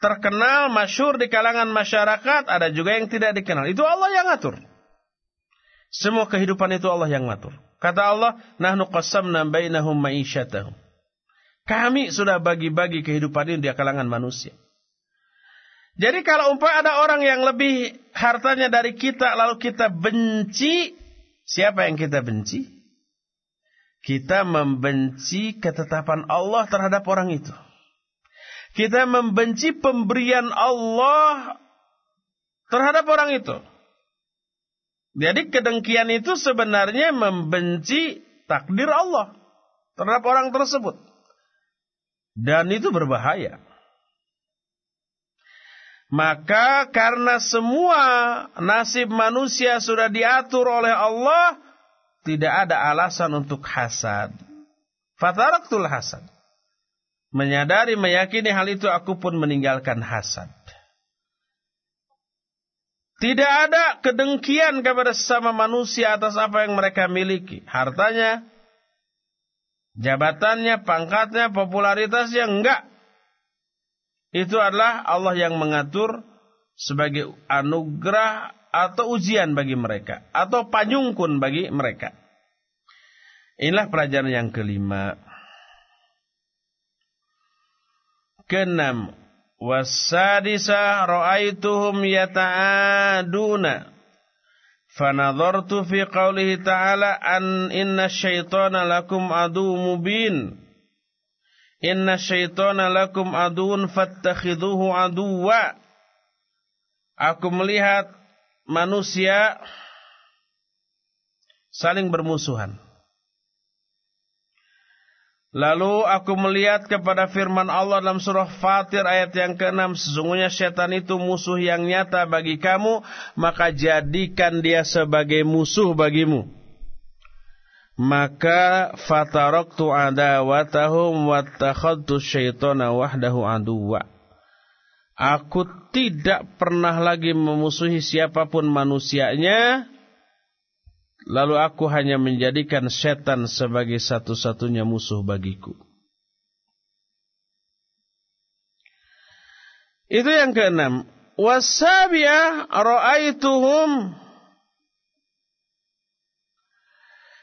terkenal, masyur di kalangan masyarakat, ada juga yang tidak dikenal. Itu Allah yang ngatur. Semua kehidupan itu Allah yang ngatur. Kata Allah, nahnu qasamna bainahum ma'isyatahum. Kami sudah bagi-bagi kehidupan ini di kalangan manusia. Jadi kalau umpah ada orang yang lebih hartanya dari kita lalu kita benci, siapa yang kita benci? Kita membenci ketetapan Allah terhadap orang itu. Kita membenci pemberian Allah terhadap orang itu. Jadi kedengkian itu sebenarnya membenci takdir Allah terhadap orang tersebut. Dan itu berbahaya. Maka karena semua nasib manusia sudah diatur oleh Allah, tidak ada alasan untuk hasad. Fataraktul hasad. Menyadari, meyakini hal itu aku pun meninggalkan hasad. Tidak ada kedengkian kepada sesama manusia atas apa yang mereka miliki. Hartanya, jabatannya, pangkatnya, popularitasnya, enggak. Itu adalah Allah yang mengatur sebagai anugerah atau ujian bagi mereka. Atau panyungkun bagi mereka. Inilah pelajaran yang kelima. Keenam, wasadisa ra'aituhum yata'aduna. Fanadhartu fi qawlihi ta'ala an inna syaitana lakum adu mubin. Inna syaitana lakum aduun fattakhiduhu aduwa. Aku melihat manusia saling bermusuhan. Lalu aku melihat kepada firman Allah dalam surah Fatir ayat yang ke-6. Sesungguhnya syaitan itu musuh yang nyata bagi kamu. Maka jadikan dia sebagai musuh bagimu. Maka fataraktu adawatahum wattakhadtu syaitana wahdahu aduwa. Aku tidak pernah lagi memusuhi siapa pun manusianya Lalu aku hanya menjadikan setan sebagai satu-satunya musuh bagiku. Itu yang keenam. Wasabiah ra'aituhum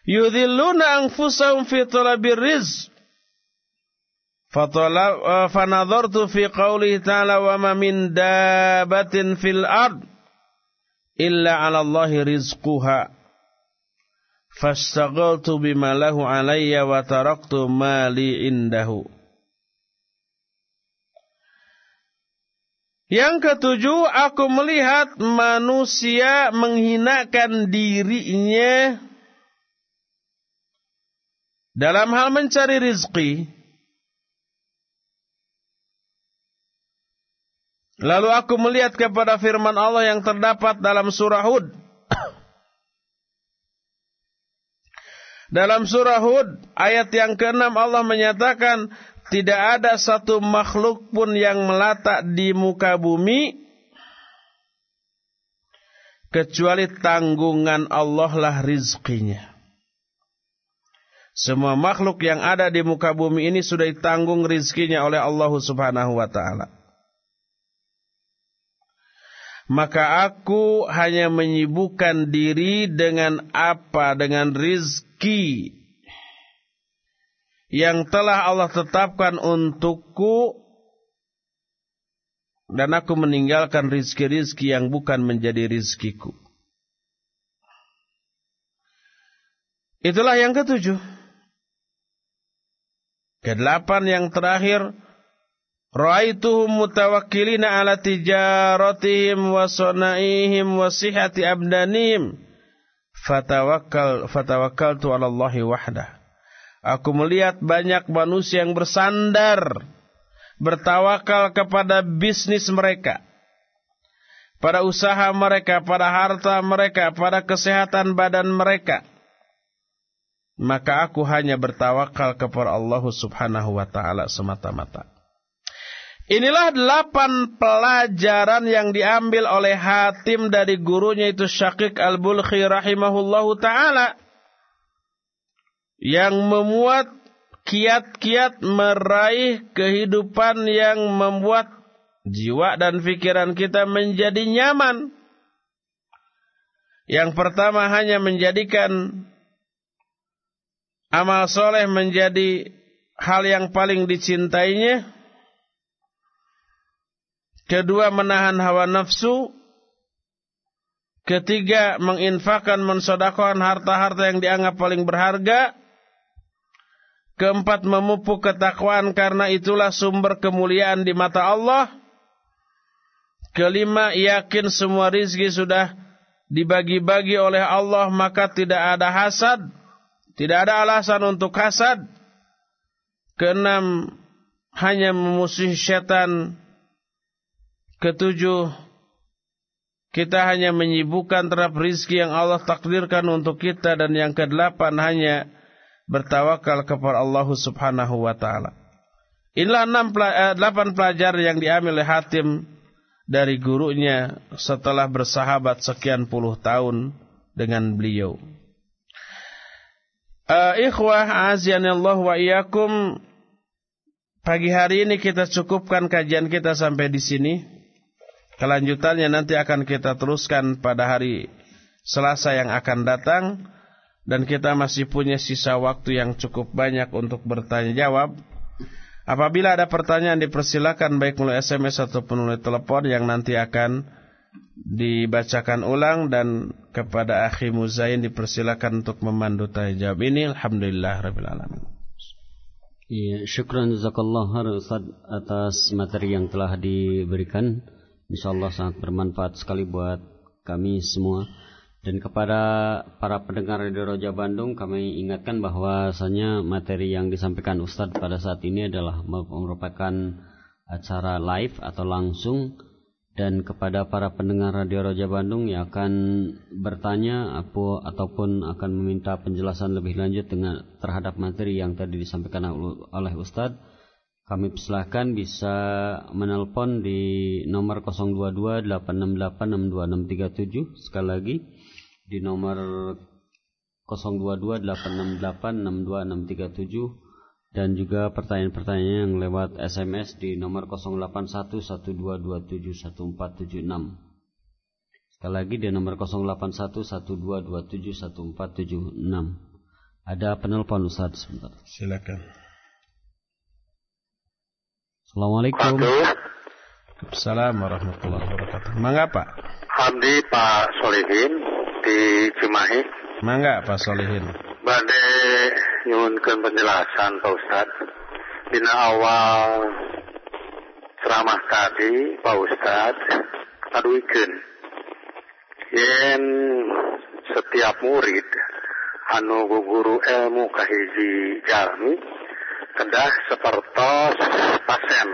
yudhilluna anfusahum fi talabir rizq. Fanadhartu fi qawlihi ta'ala wa ma min dabatin fil ard illa 'ala Allahi rizquha fastaghaltu bima lahu alayya wa taraktu mali indahu. Yang ketujuh, aku melihat manusia menghinakan dirinya dalam hal mencari rizki. Lalu aku melihat kepada firman Allah yang terdapat dalam surah Hud. Dalam surah Hud ayat yang ke-6 Allah menyatakan tidak ada satu makhluk pun yang melatak di muka bumi kecuali tanggungan Allah lah rizkinya. Semua makhluk yang ada di muka bumi ini sudah ditanggung rizkinya oleh Allah subhanahu wa ta'ala. Maka aku hanya menyibukkan diri dengan apa? Dengan rizki yang telah Allah tetapkan untukku dan aku meninggalkan rizki-rizki yang bukan menjadi rizkiku. Itulah yang ketujuh. Kedelapan yang terakhir. Ra'aituhum mutawakkilina ala tijaratihim wa sunaihim wa sihati abdanihim fatawakkal fatawakkaltu 'ala Allahi wahdah. Aku melihat banyak manusia yang bersandar bertawakal kepada bisnis mereka, pada usaha mereka, pada harta mereka, pada kesehatan badan mereka. Maka aku hanya bertawakal kepada Allah Subhanahu wa taala semata-mata. Inilah delapan pelajaran yang diambil oleh Hatim dari gurunya itu Syakik Al-Bulkhi rahimahullahu ta'ala. Yang memuat kiat-kiat meraih kehidupan yang membuat jiwa dan pikiran kita menjadi nyaman. Yang pertama hanya menjadikan amal soleh menjadi hal yang paling dicintainya Kedua menahan hawa nafsu. Ketiga menginfakkan mensodakohan harta-harta yang dianggap paling berharga. Keempat, memupuk ketakwaan karena itulah sumber kemuliaan di mata Allah. Kelima, yakin semua rizki sudah dibagi-bagi oleh Allah maka tidak ada hasad. Tidak ada alasan untuk hasad. Keenam, hanya memusuhi setan. Ketujuh, kita hanya menyibukkan terhadap rizki yang Allah takdirkan untuk kita. Dan yang kedelapan, hanya bertawakal kepada Allah subhanahu wa ta'ala. Inilah enam, eh, delapan pelajar yang diambil oleh Hatim dari gurunya setelah bersahabat sekian puluh tahun dengan beliau. Uh, ikhwah Allah wa iyakum Pagi hari ini kita cukupkan kajian kita sampai di sini. Kelanjutannya nanti akan kita teruskan pada hari Selasa yang akan datang dan kita masih punya sisa waktu yang cukup banyak untuk bertanya jawab. Apabila ada pertanyaan dipersilakan baik melalui SMS ataupun melalui telepon yang nanti akan dibacakan ulang dan kepada Akhi Muzain dipersilakan untuk memandu tanya jawab ini. Alhamdulillah rabbil alamin. Iya, syukran jazakallah Ustaz atas materi yang telah diberikan. Insyaallah sangat bermanfaat sekali buat kami semua. Dan kepada para pendengar Radio Roja Bandung kami ingatkan bahwasanya materi yang disampaikan Ustadz pada saat ini adalah merupakan acara live atau langsung dan kepada para pendengar Radio Roja Bandung yang akan bertanya apa ataupun akan meminta penjelasan lebih lanjut dengan terhadap materi yang tadi disampaikan oleh Ustadz kami persilahkan bisa menelpon di nomor 022 868 sekali lagi di nomor 0228686267 dan juga pertanyaan-pertanyaan yang lewat SMS di nomor 0811227146. Sekali lagi di nomor 0811227146. Ada penelpon Ustaz sebentar. Silakan. Assalamualaikum. Assalamualaikum warahmatullahi wabarakatuh. Mangga Pak. Hamdi Pak Solihin di Cimahi. Mangga Pak Solihin. Bade nyunkan penjelasan Pak Ustad. Dina awal ceramah tadi Pak Ustad aduikan. Yen setiap murid anu guru ilmu kahiji jalmi kedah sepertos pasien.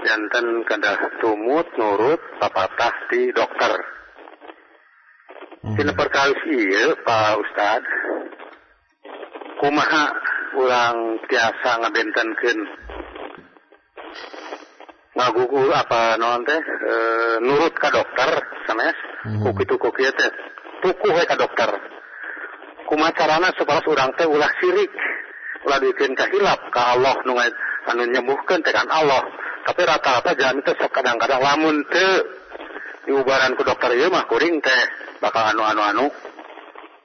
Jantan kedah tumut nurut papatah di dokter. Hmm. Tina perkawis iya Pak Ustad. Kumaha ulang tiasa ngabentenkeun? Ngagugu apa non teh? E, nurut ka dokter sanes? Hmm. ku kitu ku kieu teh tuku we ka dokter. Kumaha carana supaya urang teh ulah sirik ulah dikeun ka hilap ka Allah nu anu nyembuhkeun teh kan Allah. Tapi rata-rata jalan itu kadang-kadang lamun teu diubaran ku dokter ieu mah kuring teh bakal anu anu anu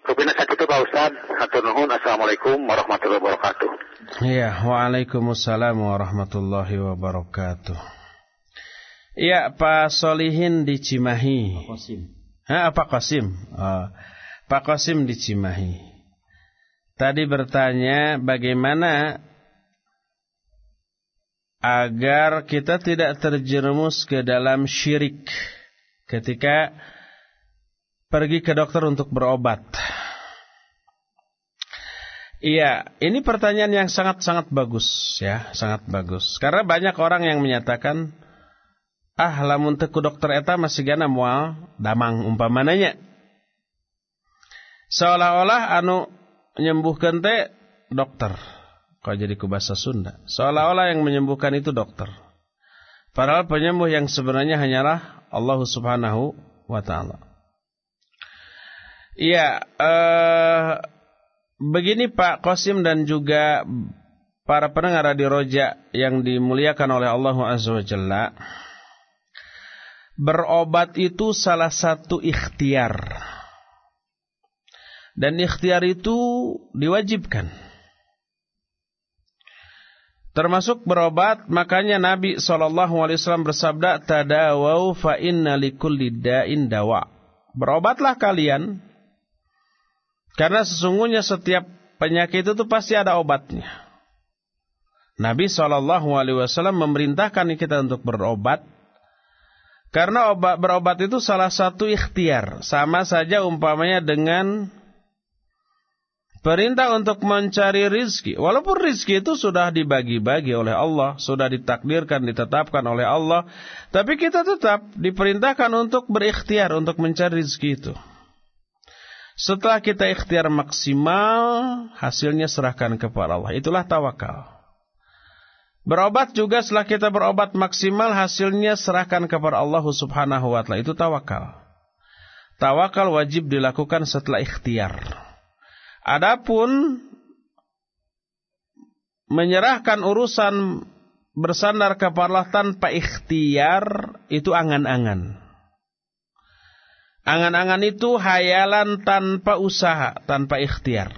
Rupina sakitu Pak Ustad Hatur nuhun. Assalamualaikum warahmatullahi wabarakatuh. Iya Waalaikumsalam warahmatullahi wabarakatuh. Iya Pak Solihin di Cimahi. Pak Qasim. Ha, Pak Qasim? Oh, Pak Qasim di Cimahi Tadi bertanya bagaimana agar kita tidak terjerumus ke dalam syirik ketika pergi ke dokter untuk berobat. Iya, ini pertanyaan yang sangat-sangat bagus ya, sangat bagus. Karena banyak orang yang menyatakan, ah lamun teku dokter eta masih gana mual damang umpamananya. Seolah-olah anu menyembuhkan teh dokter. Kok jadi ke bahasa Sunda. Seolah-olah yang menyembuhkan itu dokter. Padahal penyembuh yang sebenarnya hanyalah Allah Subhanahu wa taala. Iya, eh, begini Pak Qasim dan juga para pendengar radio Roja yang dimuliakan oleh Allah Azza wa Jalla. Berobat itu salah satu ikhtiar. Dan ikhtiar itu diwajibkan. Termasuk berobat, makanya Nabi SAW bersabda, Tadawau fa inna likulli da'in dawa. Berobatlah kalian, karena sesungguhnya setiap penyakit itu pasti ada obatnya. Nabi SAW memerintahkan kita untuk berobat karena obat berobat itu salah satu ikhtiar. Sama saja umpamanya dengan perintah untuk mencari rizki. Walaupun rizki itu sudah dibagi-bagi oleh Allah. Sudah ditakdirkan, ditetapkan oleh Allah. Tapi kita tetap diperintahkan untuk berikhtiar untuk mencari rizki itu. Setelah kita ikhtiar maksimal, hasilnya serahkan kepada Allah. Itulah tawakal. Berobat juga setelah kita berobat maksimal hasilnya serahkan kepada Allah Subhanahu wa taala. Itu tawakal. Tawakal wajib dilakukan setelah ikhtiar. Adapun menyerahkan urusan bersandar kepada tanpa ikhtiar itu angan-angan. Angan-angan itu hayalan tanpa usaha, tanpa ikhtiar.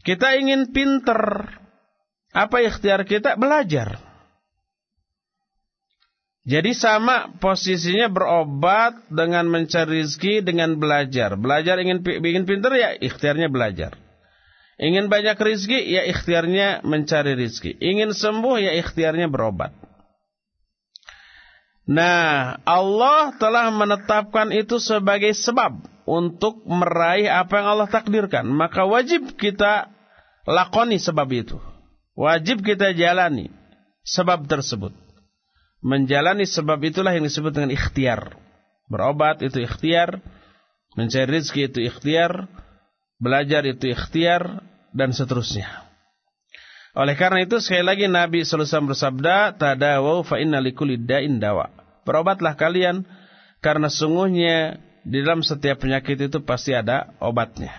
Kita ingin pinter, apa ikhtiar kita? Belajar. Jadi sama posisinya berobat dengan mencari rezeki dengan belajar. Belajar ingin ingin pintar ya ikhtiarnya belajar. Ingin banyak rezeki ya ikhtiarnya mencari rezeki. Ingin sembuh ya ikhtiarnya berobat. Nah, Allah telah menetapkan itu sebagai sebab untuk meraih apa yang Allah takdirkan. Maka wajib kita lakoni sebab itu. Wajib kita jalani sebab tersebut. Menjalani sebab itulah yang disebut dengan ikhtiar. Berobat itu ikhtiar, mencari rezeki itu ikhtiar, belajar itu ikhtiar, dan seterusnya. Oleh karena itu sekali lagi Nabi SAW bersabda, Tadawaw fa inna likulli da'in dawa. Berobatlah kalian, karena sungguhnya di dalam setiap penyakit itu pasti ada obatnya.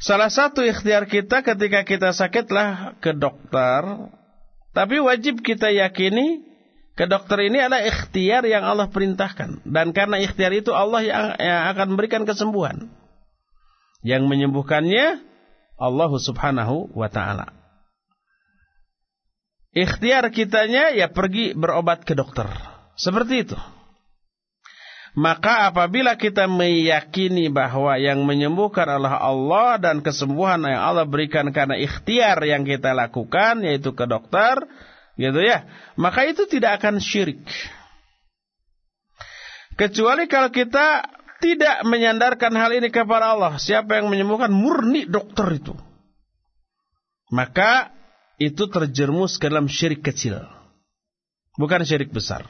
Salah satu ikhtiar kita ketika kita sakitlah ke dokter. Tapi wajib kita yakini ke dokter ini adalah ikhtiar yang Allah perintahkan. Dan karena ikhtiar itu Allah yang, akan memberikan kesembuhan. Yang menyembuhkannya Allah subhanahu wa ta'ala. Ikhtiar kitanya ya pergi berobat ke dokter. Seperti itu. Maka apabila kita meyakini bahwa yang menyembuhkan adalah Allah dan kesembuhan yang Allah berikan karena ikhtiar yang kita lakukan yaitu ke dokter, gitu ya. Maka itu tidak akan syirik. Kecuali kalau kita tidak menyandarkan hal ini kepada Allah. Siapa yang menyembuhkan murni dokter itu. Maka itu terjerumus ke dalam syirik kecil. Bukan syirik besar.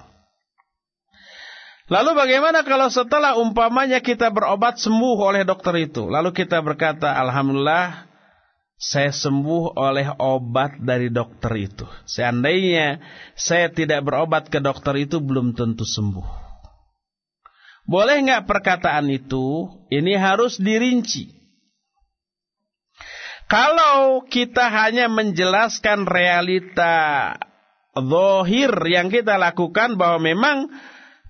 Lalu bagaimana kalau setelah umpamanya kita berobat sembuh oleh dokter itu. Lalu kita berkata, Alhamdulillah saya sembuh oleh obat dari dokter itu. Seandainya saya tidak berobat ke dokter itu belum tentu sembuh. Boleh nggak perkataan itu? Ini harus dirinci. Kalau kita hanya menjelaskan realita zohir yang kita lakukan bahwa memang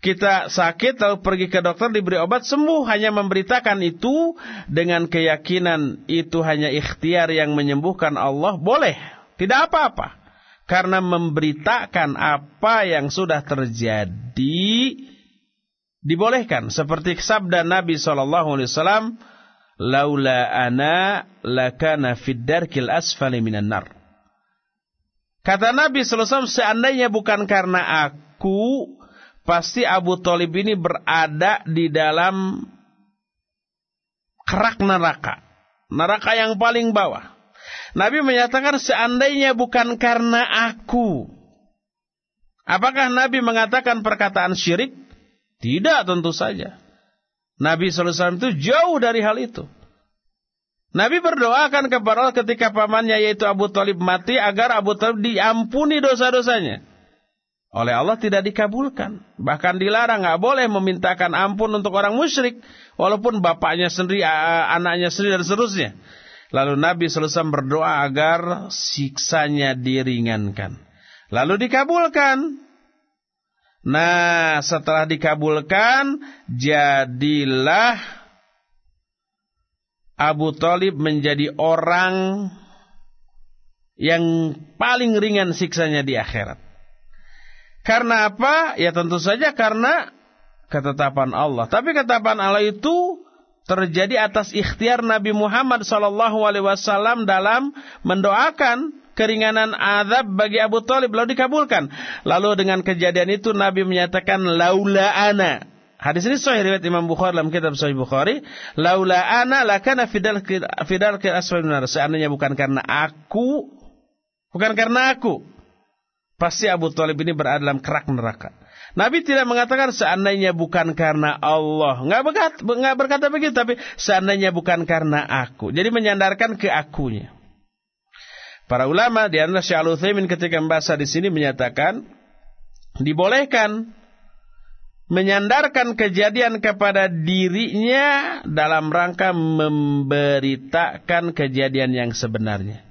kita sakit lalu pergi ke dokter diberi obat sembuh. Hanya memberitakan itu dengan keyakinan itu hanya ikhtiar yang menyembuhkan Allah. Boleh tidak apa-apa. Karena memberitakan apa yang sudah terjadi dibolehkan. Seperti sabda Nabi sallallahu alaihi wasallam laula ana lakana fid darkil asfali minan nar. Kata Nabi wasallam seandainya bukan karena aku pasti Abu Talib ini berada di dalam kerak neraka. Neraka yang paling bawah. Nabi menyatakan seandainya bukan karena aku. Apakah Nabi mengatakan perkataan syirik? Tidak tentu saja. Nabi SAW itu jauh dari hal itu. Nabi berdoakan kepada Allah ketika pamannya yaitu Abu Talib mati agar Abu Talib diampuni dosa-dosanya oleh Allah tidak dikabulkan. Bahkan dilarang, nggak boleh memintakan ampun untuk orang musyrik. Walaupun bapaknya sendiri, anaknya sendiri dan seterusnya. Lalu Nabi selesai berdoa agar siksanya diringankan. Lalu dikabulkan. Nah, setelah dikabulkan, jadilah Abu Talib menjadi orang yang paling ringan siksanya di akhirat. Karena apa? Ya tentu saja karena ketetapan Allah. Tapi ketetapan Allah itu terjadi atas ikhtiar Nabi Muhammad sallallahu alaihi wasallam dalam mendoakan keringanan azab bagi Abu Talib lalu dikabulkan. Lalu dengan kejadian itu Nabi menyatakan laula ana. Hadis ini sahih riwayat Imam Bukhari dalam kitab Sahih Bukhari. Laula ana lakana fidal fidal asfal Seandainya bukan karena aku, bukan karena aku, pasti Abu Talib ini berada dalam kerak neraka. Nabi tidak mengatakan seandainya bukan karena Allah. Nggak berkata, nggak berkata begitu, tapi seandainya bukan karena aku. Jadi menyandarkan ke akunya. Para ulama di antara Syekh Al-Utsaimin ketika membahas di sini menyatakan dibolehkan menyandarkan kejadian kepada dirinya dalam rangka memberitakan kejadian yang sebenarnya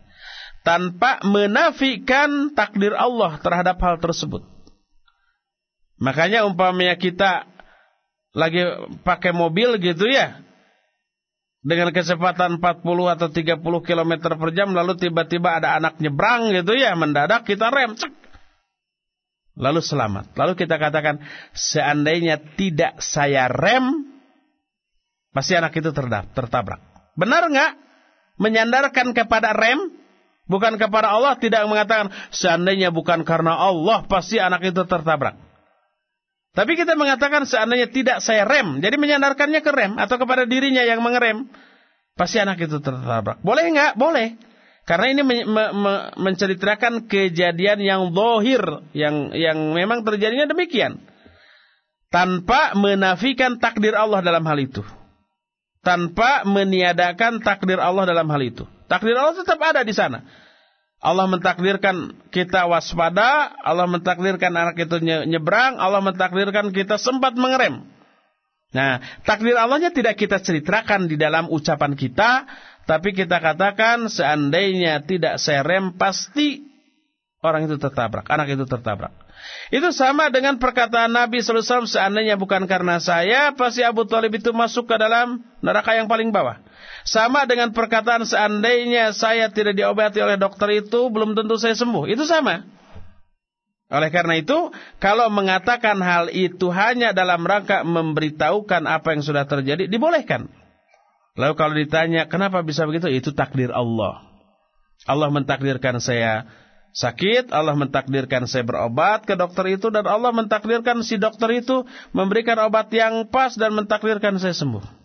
tanpa menafikan takdir Allah terhadap hal tersebut. Makanya umpamanya kita lagi pakai mobil gitu ya, dengan kecepatan 40 atau 30 km per jam lalu tiba-tiba ada anak nyebrang gitu ya mendadak kita rem cek. lalu selamat lalu kita katakan seandainya tidak saya rem pasti anak itu terdap, tertabrak benar nggak menyandarkan kepada rem bukan kepada Allah tidak mengatakan seandainya bukan karena Allah pasti anak itu tertabrak tapi kita mengatakan seandainya tidak saya rem, jadi menyandarkannya ke rem atau kepada dirinya yang mengerem, pasti anak itu tertabrak. Boleh nggak? Boleh. Karena ini me me me menceritakan kejadian yang dohir, yang yang memang terjadinya demikian, tanpa menafikan takdir Allah dalam hal itu, tanpa meniadakan takdir Allah dalam hal itu. Takdir Allah tetap ada di sana. Allah mentakdirkan kita waspada, Allah mentakdirkan anak itu nyebrang, Allah mentakdirkan kita sempat mengerem. Nah, takdir Allahnya tidak kita ceritakan di dalam ucapan kita, tapi kita katakan seandainya tidak serem pasti orang itu tertabrak, anak itu tertabrak. Itu sama dengan perkataan Nabi SAW, seandainya bukan karena saya, pasti Abu Talib itu masuk ke dalam neraka yang paling bawah. Sama dengan perkataan seandainya saya tidak diobati oleh dokter itu belum tentu saya sembuh. Itu sama. Oleh karena itu, kalau mengatakan hal itu hanya dalam rangka memberitahukan apa yang sudah terjadi, dibolehkan. Lalu kalau ditanya, kenapa bisa begitu? Itu takdir Allah. Allah mentakdirkan saya sakit, Allah mentakdirkan saya berobat ke dokter itu, dan Allah mentakdirkan si dokter itu memberikan obat yang pas dan mentakdirkan saya sembuh.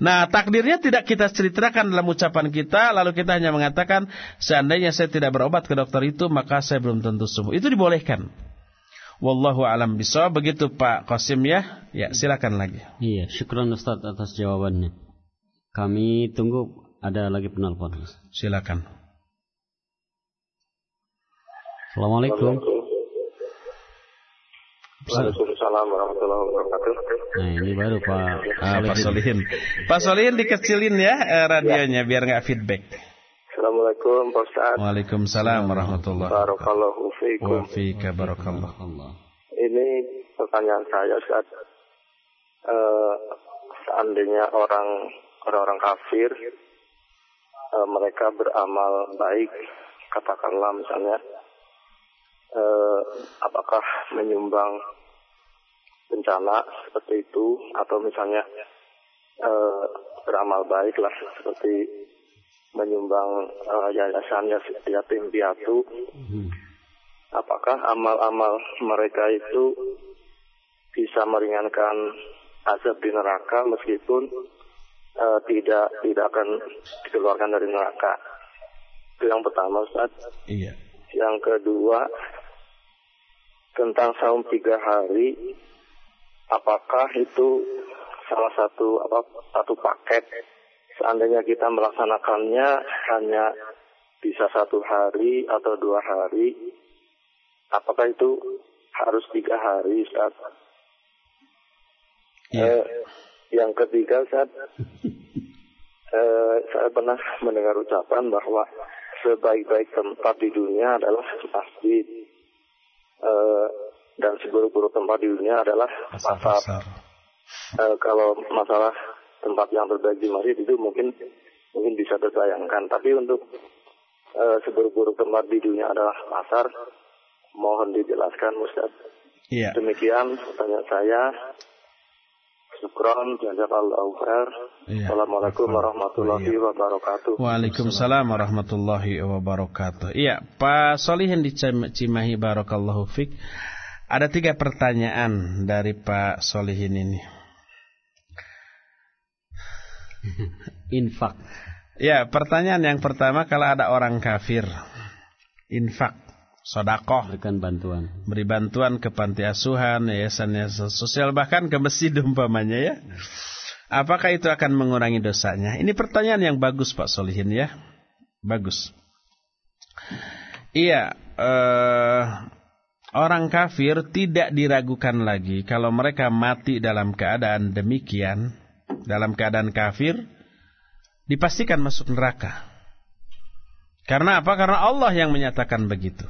Nah, takdirnya tidak kita ceritakan dalam ucapan kita, lalu kita hanya mengatakan, seandainya saya tidak berobat ke dokter itu, maka saya belum tentu sembuh. Itu dibolehkan. Wallahu alam bisa begitu Pak Qasim ya. Ya, silakan lagi. Iya, syukran Ustaz atas jawabannya. Kami tunggu ada lagi penelpon. Silakan. Assalamualaikum. Waalaikumsalam warahmatullahi wabarakatuh. Nah ini baru Pak ah, Pak Solihin. Pak Solihin dikecilin ya eh, radionya ya. biar nggak feedback. Assalamualaikum Pak Ustaz. Waalaikumsalam warahmatullahi wabarakatuh. Barakallahu fiikum. Wa fiika barakallah. Ini pertanyaan saya Ustaz. Uh, seandainya orang orang-orang kafir uh, mereka beramal baik katakanlah misalnya eh, apakah menyumbang bencana seperti itu? Atau misalnya eh, beramal baik lah seperti menyumbang eh, yayasan yatim piatu. Hmm. apakah amal-amal mereka itu bisa meringankan azab di neraka meskipun uh, tidak tidak akan dikeluarkan dari neraka? Itu yang pertama Ustaz. Iya. Yang kedua tentang saum tiga hari, apakah itu salah satu apa satu paket? Seandainya kita melaksanakannya hanya bisa satu hari atau dua hari, apakah itu harus tiga hari, Ustaz? Yeah. Eh, yang ketiga, Ustaz, eh, saya pernah mendengar ucapan bahwa sebaik-baik tempat di dunia adalah masjid uh, dan seburuk-buruk tempat di dunia adalah pasar. pasar. Uh, kalau masalah tempat yang terbaik di masjid itu mungkin mungkin bisa terbayangkan. Tapi untuk uh, seburuk-buruk tempat di dunia adalah pasar, mohon dijelaskan Ustaz. Iya. Demikian pertanyaan saya. Syukron, jazakallahu khair. Iya. Assalamualaikum warahmatullahi iya. wabarakatuh. Waalaikumsalam warahmatullahi wabarakatuh. Iya, Pak Solihin di Cimahi Barakallahu Fik. Ada tiga pertanyaan dari Pak Solihin ini. Infak. Ya, pertanyaan yang pertama kalau ada orang kafir, infak, sodakoh, berikan bantuan, beri bantuan ke panti asuhan, yayasan sosial bahkan ke masjid umpamanya ya. Apakah itu akan mengurangi dosanya? Ini pertanyaan yang bagus Pak Solihin ya, bagus. Iya, eh, orang kafir tidak diragukan lagi kalau mereka mati dalam keadaan demikian, dalam keadaan kafir dipastikan masuk neraka. Karena apa? Karena Allah yang menyatakan begitu.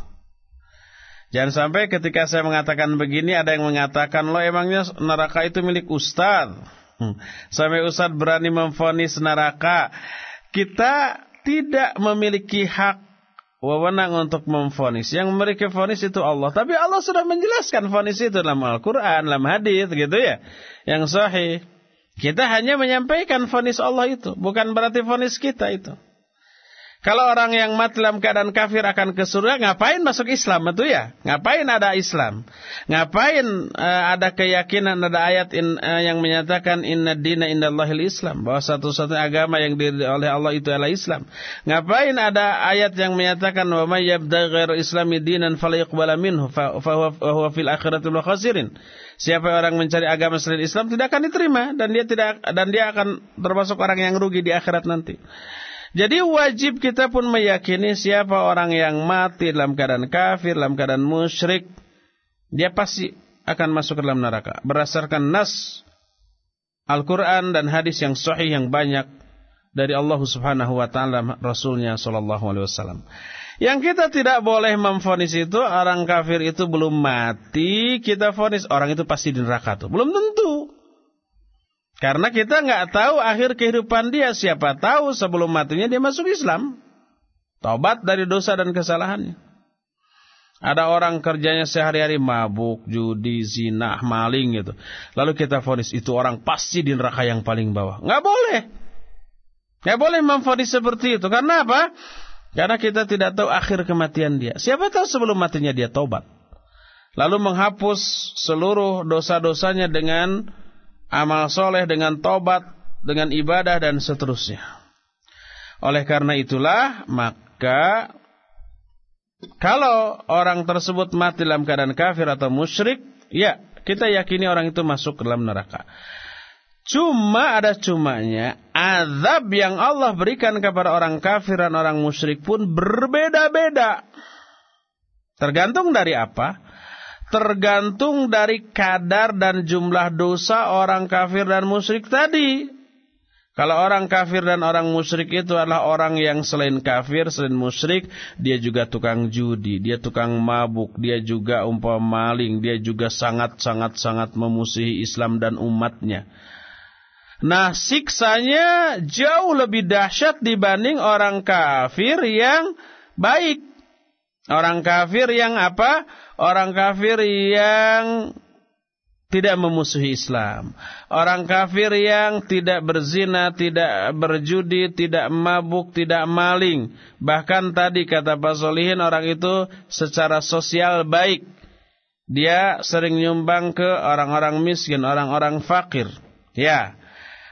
Jangan sampai ketika saya mengatakan begini ada yang mengatakan lo emangnya neraka itu milik ustaz. Hmm. Sampai ustaz berani memfonis neraka. Kita tidak memiliki hak wewenang untuk memfonis. Yang memiliki fonis itu Allah. Tapi Allah sudah menjelaskan fonis itu dalam Al-Quran, dalam hadis gitu ya. Yang sahih. Kita hanya menyampaikan fonis Allah itu, bukan berarti fonis kita itu. Kalau orang yang mati dalam keadaan kafir akan ke surga, ngapain masuk Islam itu ya? Ngapain ada Islam? Ngapain uh, ada keyakinan ada ayat in, uh, yang menyatakan inna dina indallahil Islam bahwa satu-satunya agama yang diri oleh Allah itu adalah Islam. Ngapain ada ayat yang menyatakan wa may yabda ghairu islami dinan falyaqbala minhu fa huwa fil akhirati khasirin. Siapa orang mencari agama selain Islam tidak akan diterima dan dia tidak dan dia akan termasuk orang yang rugi di akhirat nanti. Jadi wajib kita pun meyakini siapa orang yang mati dalam keadaan kafir, dalam keadaan musyrik, dia pasti akan masuk ke dalam neraka. Berdasarkan nas Al-Quran dan hadis yang sahih yang banyak dari Allah Subhanahu wa taala Rasulnya sallallahu alaihi wasallam. Yang kita tidak boleh memfonis itu orang kafir itu belum mati, kita fonis orang itu pasti di neraka tuh. Belum tentu. Karena kita nggak tahu akhir kehidupan dia. Siapa tahu sebelum matinya dia masuk Islam. Tobat dari dosa dan kesalahannya. Ada orang kerjanya sehari-hari mabuk, judi, zina, maling gitu. Lalu kita fonis itu orang pasti di neraka yang paling bawah. Nggak boleh. Nggak boleh memfonis seperti itu. Karena apa? Karena kita tidak tahu akhir kematian dia. Siapa tahu sebelum matinya dia tobat. Lalu menghapus seluruh dosa-dosanya dengan amal soleh dengan tobat, dengan ibadah dan seterusnya. Oleh karena itulah maka kalau orang tersebut mati dalam keadaan kafir atau musyrik, ya kita yakini orang itu masuk ke dalam neraka. Cuma ada cumanya, azab yang Allah berikan kepada orang kafir dan orang musyrik pun berbeda-beda. Tergantung dari apa? Tergantung dari kadar dan jumlah dosa orang kafir dan musyrik tadi. Kalau orang kafir dan orang musyrik itu adalah orang yang selain kafir, selain musyrik, dia juga tukang judi, dia tukang mabuk, dia juga umpam maling, dia juga sangat-sangat-sangat memusuhi Islam dan umatnya. Nah, siksanya jauh lebih dahsyat dibanding orang kafir yang baik. Orang kafir yang apa? orang kafir yang tidak memusuhi Islam. Orang kafir yang tidak berzina, tidak berjudi, tidak mabuk, tidak maling. Bahkan tadi kata Pak Solihin orang itu secara sosial baik. Dia sering nyumbang ke orang-orang miskin, orang-orang fakir. Ya.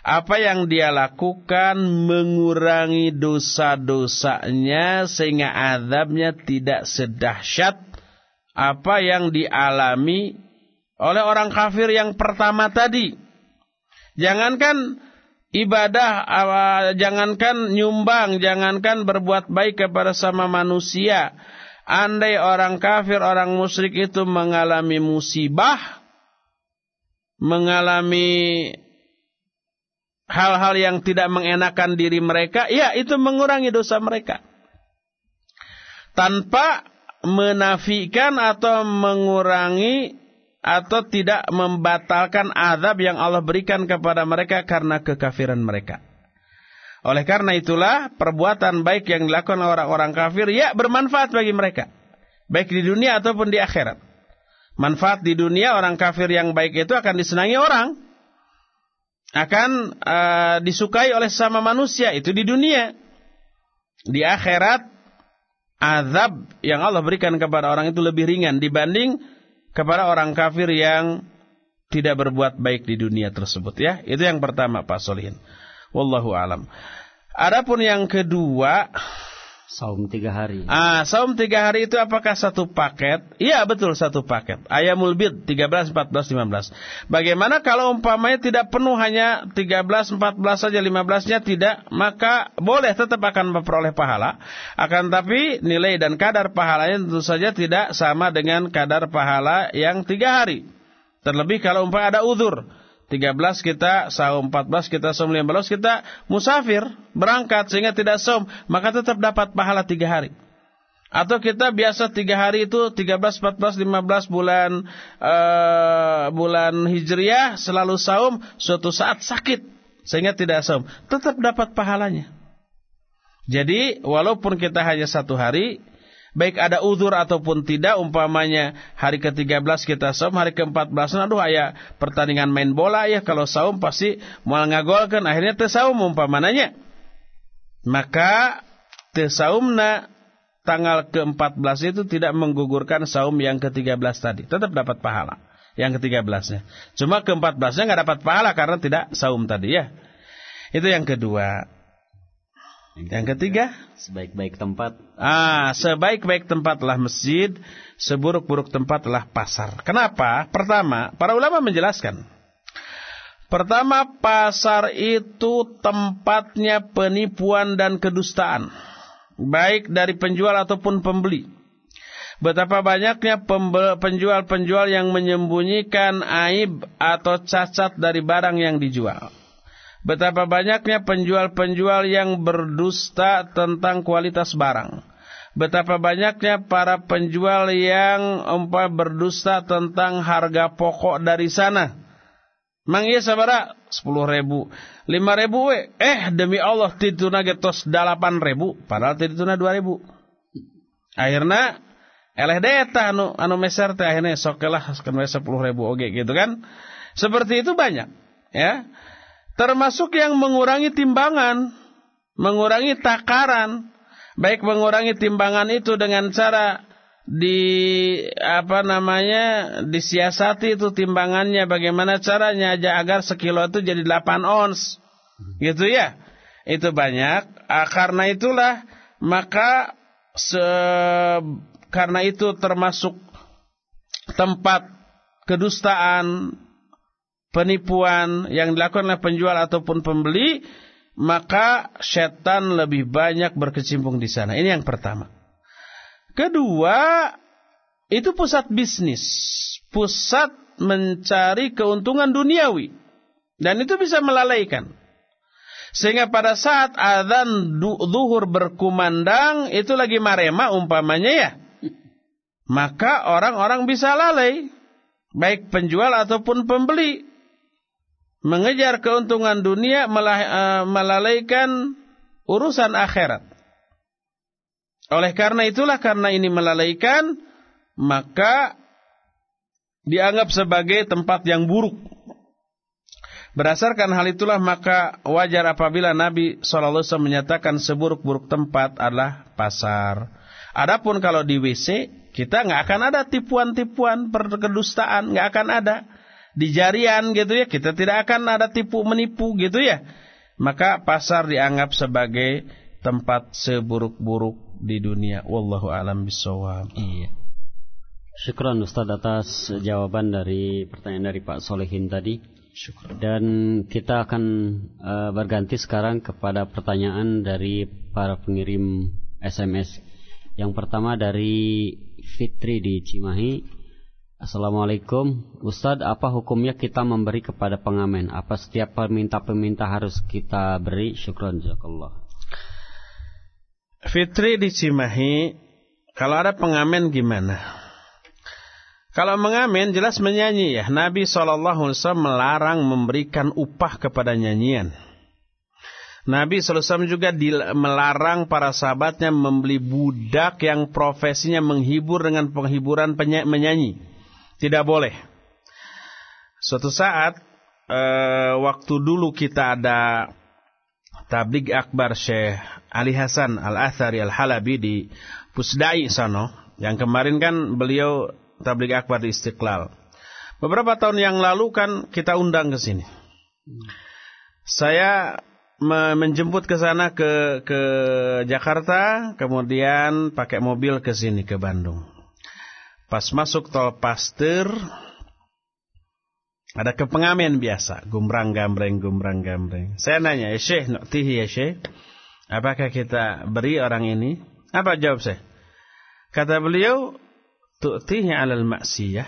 Apa yang dia lakukan mengurangi dosa-dosanya sehingga azabnya tidak sedahsyat apa yang dialami oleh orang kafir yang pertama tadi. Jangankan ibadah, jangankan nyumbang, jangankan berbuat baik kepada sama manusia. Andai orang kafir, orang musyrik itu mengalami musibah, mengalami hal-hal yang tidak mengenakan diri mereka, ya itu mengurangi dosa mereka. Tanpa menafikan atau mengurangi atau tidak membatalkan azab yang Allah berikan kepada mereka karena kekafiran mereka. Oleh karena itulah perbuatan baik yang dilakukan orang-orang kafir ya bermanfaat bagi mereka. Baik di dunia ataupun di akhirat. Manfaat di dunia orang kafir yang baik itu akan disenangi orang. Akan uh, disukai oleh sama manusia itu di dunia. Di akhirat azab yang Allah berikan kepada orang itu lebih ringan dibanding kepada orang kafir yang tidak berbuat baik di dunia tersebut ya. Itu yang pertama Pak Solihin. Wallahu alam. Adapun yang kedua Saum tiga hari. Ah, saum tiga hari itu apakah satu paket? Iya betul satu paket. Ayamul bid 13, 14, 15. Bagaimana kalau umpamanya tidak penuh hanya 13, 14 saja 15-nya tidak, maka boleh tetap akan memperoleh pahala. Akan tapi nilai dan kadar pahalanya tentu saja tidak sama dengan kadar pahala yang tiga hari. Terlebih kalau umpamanya ada uzur. 13 kita saum, 14 kita saum, 15 kita musafir, berangkat sehingga tidak saum, maka tetap dapat pahala 3 hari. Atau kita biasa 3 hari itu 13, 14, 15 bulan uh, bulan Hijriah selalu saum, suatu saat sakit sehingga tidak saum, tetap dapat pahalanya. Jadi walaupun kita hanya satu hari, baik ada uzur ataupun tidak umpamanya hari ke-13 kita saum hari ke-14 aduh ayah pertandingan main bola ya kalau saum pasti mau ngagolkan akhirnya tersaum umpamanya. Maka tersaumna tanggal ke-14 itu tidak menggugurkan saum yang ke-13 tadi. Tetap dapat pahala yang ke-13-nya cuma ke-14-nya nggak dapat pahala karena tidak saum tadi ya. Itu yang kedua yang ketiga, sebaik-baik tempat. Ah, sebaik-baik tempatlah masjid, seburuk-buruk tempatlah pasar. Kenapa? Pertama, para ulama menjelaskan. Pertama, pasar itu tempatnya penipuan dan kedustaan. Baik dari penjual ataupun pembeli. Betapa banyaknya penjual-penjual yang menyembunyikan aib atau cacat dari barang yang dijual. Betapa banyaknya penjual-penjual yang berdusta tentang kualitas barang. Betapa banyaknya para penjual yang empa berdusta tentang harga pokok dari sana. Mang iya sabara 10 ribu 5 ribu we. Eh demi Allah tituna getos 8 ribu Padahal tituna 2 ribu Akhirnya Eleh deta anu, anu meser teh akhirnya sokelah kan 10 ribu oge gitu kan. Seperti itu banyak ya. Termasuk yang mengurangi timbangan, mengurangi takaran, baik mengurangi timbangan itu dengan cara di apa namanya disiasati itu timbangannya. Bagaimana caranya aja agar sekilo itu jadi 8 ons. Gitu ya. Itu banyak. Ah, karena itulah maka se, karena itu termasuk tempat kedustaan penipuan yang dilakukan oleh penjual ataupun pembeli, maka setan lebih banyak berkecimpung di sana. Ini yang pertama. Kedua, itu pusat bisnis, pusat mencari keuntungan duniawi. Dan itu bisa melalaikan. Sehingga pada saat adzan zuhur berkumandang, itu lagi marema umpamanya ya. Maka orang-orang bisa lalai. Baik penjual ataupun pembeli mengejar keuntungan dunia eh, melalaikan urusan akhirat. Oleh karena itulah karena ini melalaikan maka dianggap sebagai tempat yang buruk. Berdasarkan hal itulah maka wajar apabila Nabi SAW menyatakan seburuk-buruk tempat adalah pasar. Adapun kalau di WC kita nggak akan ada tipuan-tipuan perkedustaan, nggak akan ada di jarian gitu ya, kita tidak akan ada tipu menipu gitu ya. Maka pasar dianggap sebagai tempat seburuk-buruk di dunia. Wallahu alam bisawab. Iya. Syukran Ustaz atas jawaban dari pertanyaan dari Pak Solehin tadi. Syukran. Dan kita akan uh, berganti sekarang kepada pertanyaan dari para pengirim SMS. Yang pertama dari Fitri di Cimahi. Assalamualaikum. Ustadz apa hukumnya kita memberi kepada pengamen? Apa setiap peminta-peminta harus kita beri? Syukran jazakallah. Fitri di Cimahi Kalau ada pengamen gimana? Kalau mengamen jelas menyanyi ya. Nabi SAW melarang memberikan upah kepada nyanyian. Nabi SAW juga melarang para sahabatnya membeli budak yang profesinya menghibur dengan penghiburan menyanyi tidak boleh. Suatu saat uh, waktu dulu kita ada tablik akbar Syekh Ali Hasan Al-Athari Al-Halabi di Pusdai Sano. Yang kemarin kan beliau tablik akbar di Istiqlal. Beberapa tahun yang lalu kan kita undang ke sini. Saya menjemput ke sana ke ke Jakarta, kemudian pakai mobil ke sini ke Bandung. Pas masuk tol Pasteur ada kepengamen biasa, gumbrang gambreng gumbrang gambreng. Saya nanya, "Ya Syekh, nuktihi ya Syekh, apakah kita beri orang ini?" Apa jawab saya? Kata beliau, "Tu'tihi 'alal maksiyah."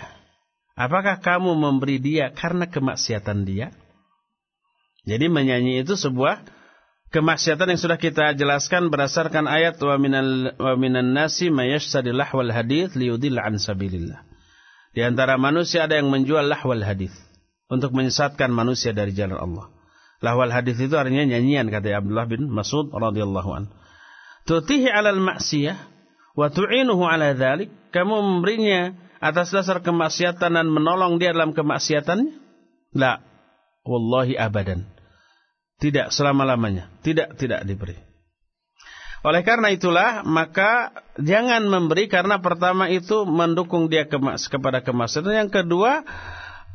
Apakah kamu memberi dia karena kemaksiatan dia? Jadi menyanyi itu sebuah kemaksiatan yang sudah kita jelaskan berdasarkan ayat wa wa minan nasi mayashsadi lahwal hadith liyudil an sabilillah. Di antara manusia ada yang menjual lahwal hadith untuk menyesatkan manusia dari jalan Allah. Lahwal hadith itu artinya nyanyian kata Abdullah bin Mas'ud radhiyallahu an. Tutihi 'alal ma'siyah wa tu'inuhu 'ala dzalik. Kamu memberinya atas dasar kemaksiatan dan menolong dia dalam kemaksiatannya? La. Wallahi abadan. Tidak selama-lamanya. Tidak, tidak diberi. Oleh karena itulah, maka jangan memberi karena pertama itu mendukung dia kemas, kepada kemaksiatan. Yang kedua,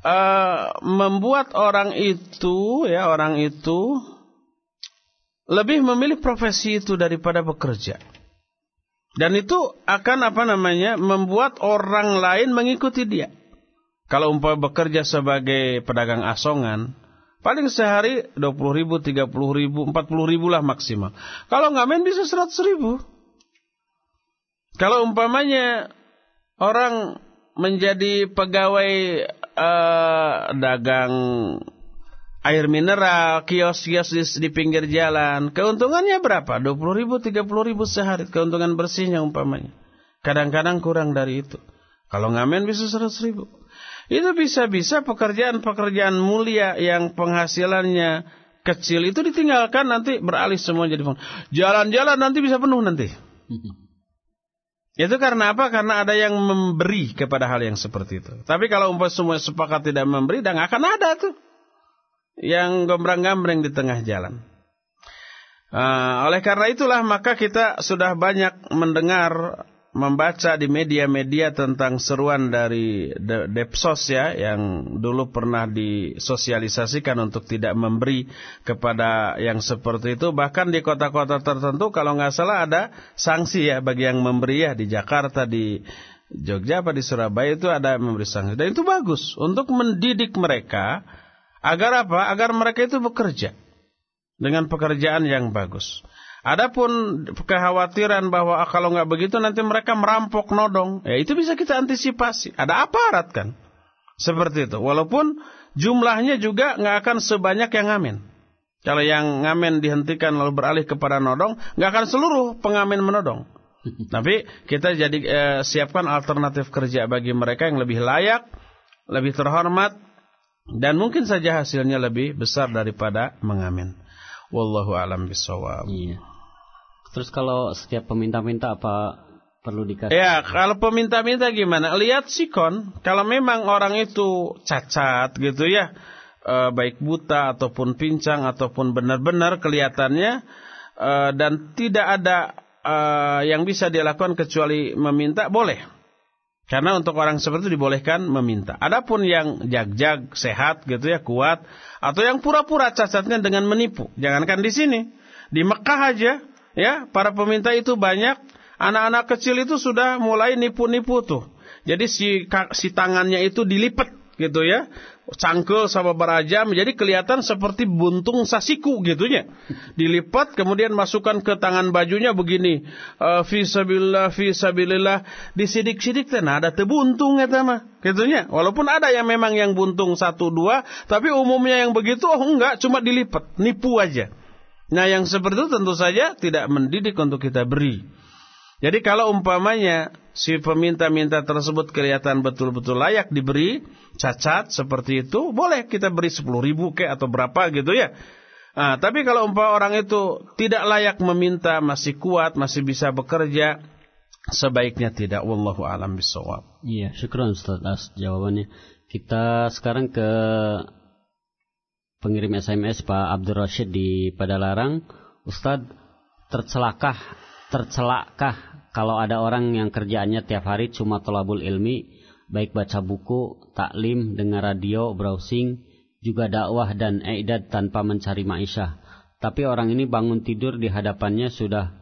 uh, membuat orang itu, ya orang itu lebih memilih profesi itu daripada bekerja. Dan itu akan apa namanya membuat orang lain mengikuti dia. Kalau umpama bekerja sebagai pedagang asongan, paling sehari 20 ribu, 30 ribu, 40 ribu lah maksimal. Kalau ngamen bisa 100 ribu. Kalau umpamanya orang menjadi pegawai uh, dagang air mineral, kios-kios di, di pinggir jalan, keuntungannya berapa? 20 ribu, 30 ribu sehari, keuntungan bersihnya umpamanya. Kadang-kadang kurang dari itu. Kalau ngamen bisa 100 ribu. Itu bisa-bisa pekerjaan-pekerjaan mulia yang penghasilannya kecil itu ditinggalkan nanti beralih semua jadi jalan-jalan nanti bisa penuh nanti. Itu karena apa? Karena ada yang memberi kepada hal yang seperti itu. Tapi kalau umpah semua sepakat tidak memberi, dan akan ada tuh yang gombrang-gambreng di tengah jalan. Uh, oleh karena itulah maka kita sudah banyak mendengar membaca di media-media tentang seruan dari Depsos ya yang dulu pernah disosialisasikan untuk tidak memberi kepada yang seperti itu. Bahkan di kota-kota tertentu kalau nggak salah ada sanksi ya bagi yang memberi ya di Jakarta di Jogja apa di Surabaya itu ada memberi sanksi. Dan itu bagus untuk mendidik mereka agar apa? Agar mereka itu bekerja dengan pekerjaan yang bagus Adapun kekhawatiran bahwa ah, kalau nggak begitu nanti mereka merampok nodong, ya itu bisa kita antisipasi. Ada aparat kan, seperti itu. Walaupun jumlahnya juga nggak akan sebanyak yang ngamen. Kalau yang ngamen dihentikan lalu beralih kepada nodong, nggak akan seluruh pengamen menodong. Tapi kita jadi eh, siapkan alternatif kerja bagi mereka yang lebih layak, lebih terhormat, dan mungkin saja hasilnya lebih besar daripada mengamen. Wallahu alam bisawab. Iya. Terus kalau setiap peminta-minta apa perlu dikasih? Ya, kalau peminta-minta gimana? Lihat sikon. Kalau memang orang itu cacat gitu ya, e, baik buta ataupun pincang ataupun benar-benar kelihatannya e, dan tidak ada e, yang bisa dia lakukan kecuali meminta, boleh. Karena untuk orang seperti itu dibolehkan meminta. Adapun yang jag-jag, sehat gitu ya, kuat. Atau yang pura-pura cacatnya dengan menipu. Jangankan di sini. Di Mekah aja Ya, para peminta itu banyak. Anak-anak kecil itu sudah mulai nipu-nipu tuh. Jadi si si tangannya itu dilipat gitu ya. Cangkel sama berajam jadi kelihatan seperti buntung sasiku gitu ya. Dilipat kemudian masukkan ke tangan bajunya begini. Uh, fisabilillah fisabilillah disidik-sidik nah ada tebuntung ya mah gitu ya. Walaupun ada yang memang yang buntung satu dua, tapi umumnya yang begitu oh enggak cuma dilipat, nipu aja. Nah yang seperti itu tentu saja tidak mendidik untuk kita beri. Jadi kalau umpamanya si peminta-minta tersebut kelihatan betul-betul layak diberi, cacat seperti itu, boleh kita beri 10 ribu ke atau berapa gitu ya. Nah, tapi kalau umpama orang itu tidak layak meminta, masih kuat, masih bisa bekerja, sebaiknya tidak. Wallahu alam bisawab. Iya, syukur Ustaz atas jawabannya. Kita sekarang ke pengirim SMS Pak Abdul Rashid di Padalarang, Ustadz tercelakah tercelakah kalau ada orang yang kerjaannya tiap hari cuma tolabul ilmi, baik baca buku, taklim, dengar radio, browsing, juga dakwah dan eidad tanpa mencari maisha. Tapi orang ini bangun tidur di hadapannya sudah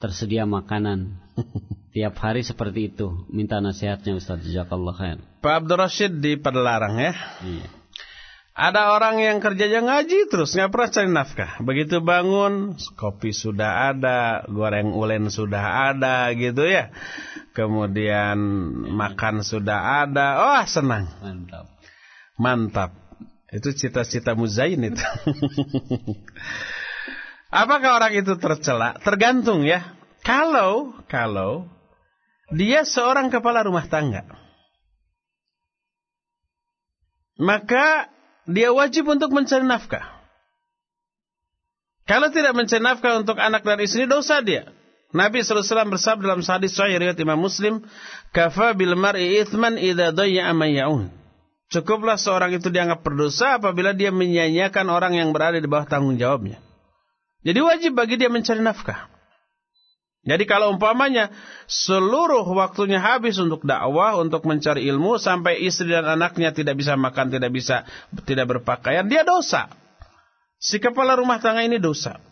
tersedia makanan. Tiap hari seperti itu. Minta nasihatnya Ustaz. Jazakallah khair. Pak Abdul Rashid di Padalarang ya. Iya. Ada orang yang kerjanya ngaji terus nggak pernah cari nafkah. Begitu bangun, kopi sudah ada, goreng ulen sudah ada gitu ya. Kemudian makan sudah ada. Oh, senang. Mantap. Mantap. Itu cita-cita muzain itu. Apakah orang itu tercela? Tergantung ya. Kalau kalau dia seorang kepala rumah tangga, maka dia wajib untuk mencari nafkah. Kalau tidak mencari nafkah untuk anak dan istri, dosa dia. Nabi SAW bersabda dalam hadis sahih riwayat Imam Muslim, "Kafa bil mar'i ithman idza dayya'a man ya'un." Cukuplah seorang itu dianggap berdosa apabila dia menyanyiakan orang yang berada di bawah tanggung jawabnya. Jadi wajib bagi dia mencari nafkah. Jadi kalau umpamanya seluruh waktunya habis untuk dakwah, untuk mencari ilmu sampai istri dan anaknya tidak bisa makan, tidak bisa tidak berpakaian, dia dosa. Si kepala rumah tangga ini dosa.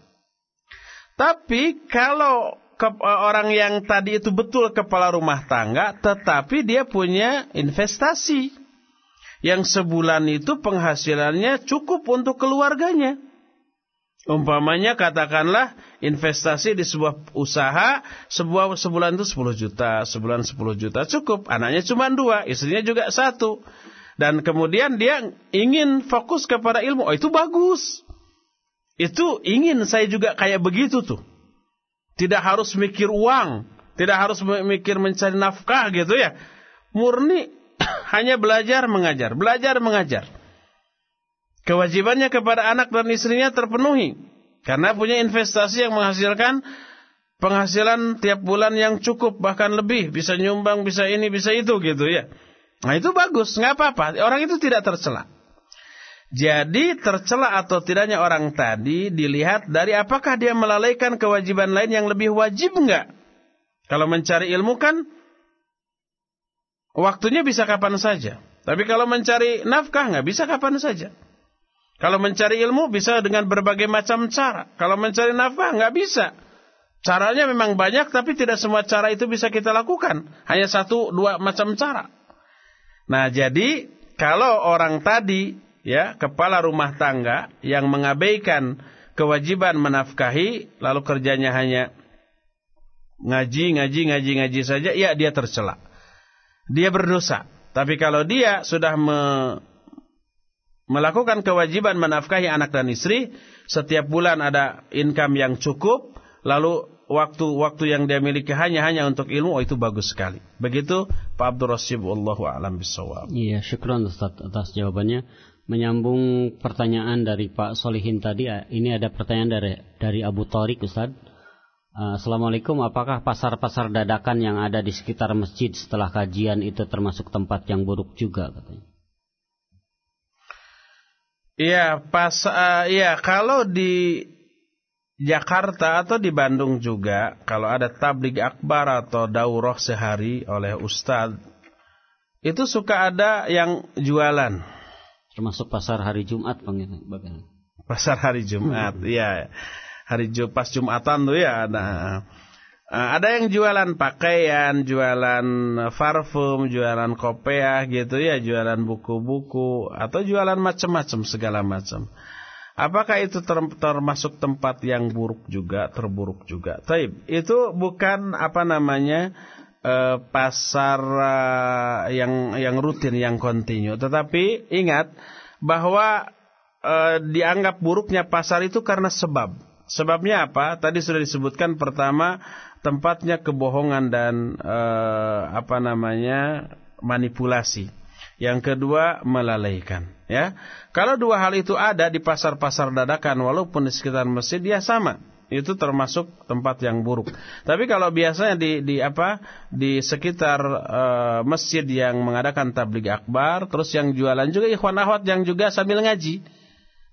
Tapi kalau ke, orang yang tadi itu betul kepala rumah tangga, tetapi dia punya investasi yang sebulan itu penghasilannya cukup untuk keluarganya. Umpamanya katakanlah investasi di sebuah usaha sebuah sebulan itu 10 juta, sebulan 10 juta cukup. Anaknya cuma dua, istrinya juga satu. Dan kemudian dia ingin fokus kepada ilmu. Oh itu bagus. Itu ingin saya juga kayak begitu tuh. Tidak harus mikir uang. Tidak harus mikir mencari nafkah gitu ya. Murni hanya belajar mengajar. Belajar mengajar kewajibannya kepada anak dan istrinya terpenuhi. Karena punya investasi yang menghasilkan penghasilan tiap bulan yang cukup bahkan lebih. Bisa nyumbang bisa ini bisa itu gitu ya. Nah itu bagus. Nggak apa-apa. Orang itu tidak tercela. Jadi tercela atau tidaknya orang tadi dilihat dari apakah dia melalaikan kewajiban lain yang lebih wajib nggak? Kalau mencari ilmu kan waktunya bisa kapan saja. Tapi kalau mencari nafkah nggak? Bisa kapan saja kalau mencari ilmu bisa dengan berbagai macam cara. Kalau mencari nafkah nggak bisa. Caranya memang banyak tapi tidak semua cara itu bisa kita lakukan. Hanya satu dua macam cara. Nah jadi kalau orang tadi ya kepala rumah tangga yang mengabaikan kewajiban menafkahi lalu kerjanya hanya ngaji ngaji ngaji ngaji saja ya dia tercela. Dia berdosa. Tapi kalau dia sudah me melakukan kewajiban menafkahi anak dan istri, setiap bulan ada income yang cukup, lalu waktu-waktu yang dia miliki hanya hanya untuk ilmu, oh itu bagus sekali. Begitu Pak Abdul Rasyid, wallahu a'lam bisawab. Iya, syukran Ustaz atas jawabannya. Menyambung pertanyaan dari Pak Solihin tadi, ini ada pertanyaan dari dari Abu Tariq Ustaz. Assalamualaikum, apakah pasar-pasar dadakan yang ada di sekitar masjid setelah kajian itu termasuk tempat yang buruk juga katanya? Iya, pas uh, iya kalau di Jakarta atau di Bandung juga kalau ada tablik akbar atau daurah sehari oleh ustadz itu suka ada yang jualan termasuk pasar hari Jumat bagaimana? Pasar hari Jumat, iya. Hari Jumat pas Jumatan tuh ya ada Eh, ada yang jualan pakaian, jualan parfum, jualan kopiah gitu ya, jualan buku-buku atau jualan macam-macam segala macam. Apakah itu termasuk tempat yang buruk juga, terburuk juga? Taib, itu bukan apa namanya uh, pasar yang yang rutin, yang kontinu. Tetapi ingat bahwa dianggap buruknya pasar itu karena sebab. Sebabnya apa? Tadi sudah disebutkan pertama tempatnya kebohongan dan eh, apa namanya manipulasi. Yang kedua melalaikan, ya. Kalau dua hal itu ada di pasar-pasar dadakan walaupun di sekitar masjid dia sama. Itu termasuk tempat yang buruk. Tapi kalau biasanya di di apa? di sekitar uh, masjid yang mengadakan tabligh akbar, terus yang jualan juga ikhwan akhwat yang juga sambil ngaji.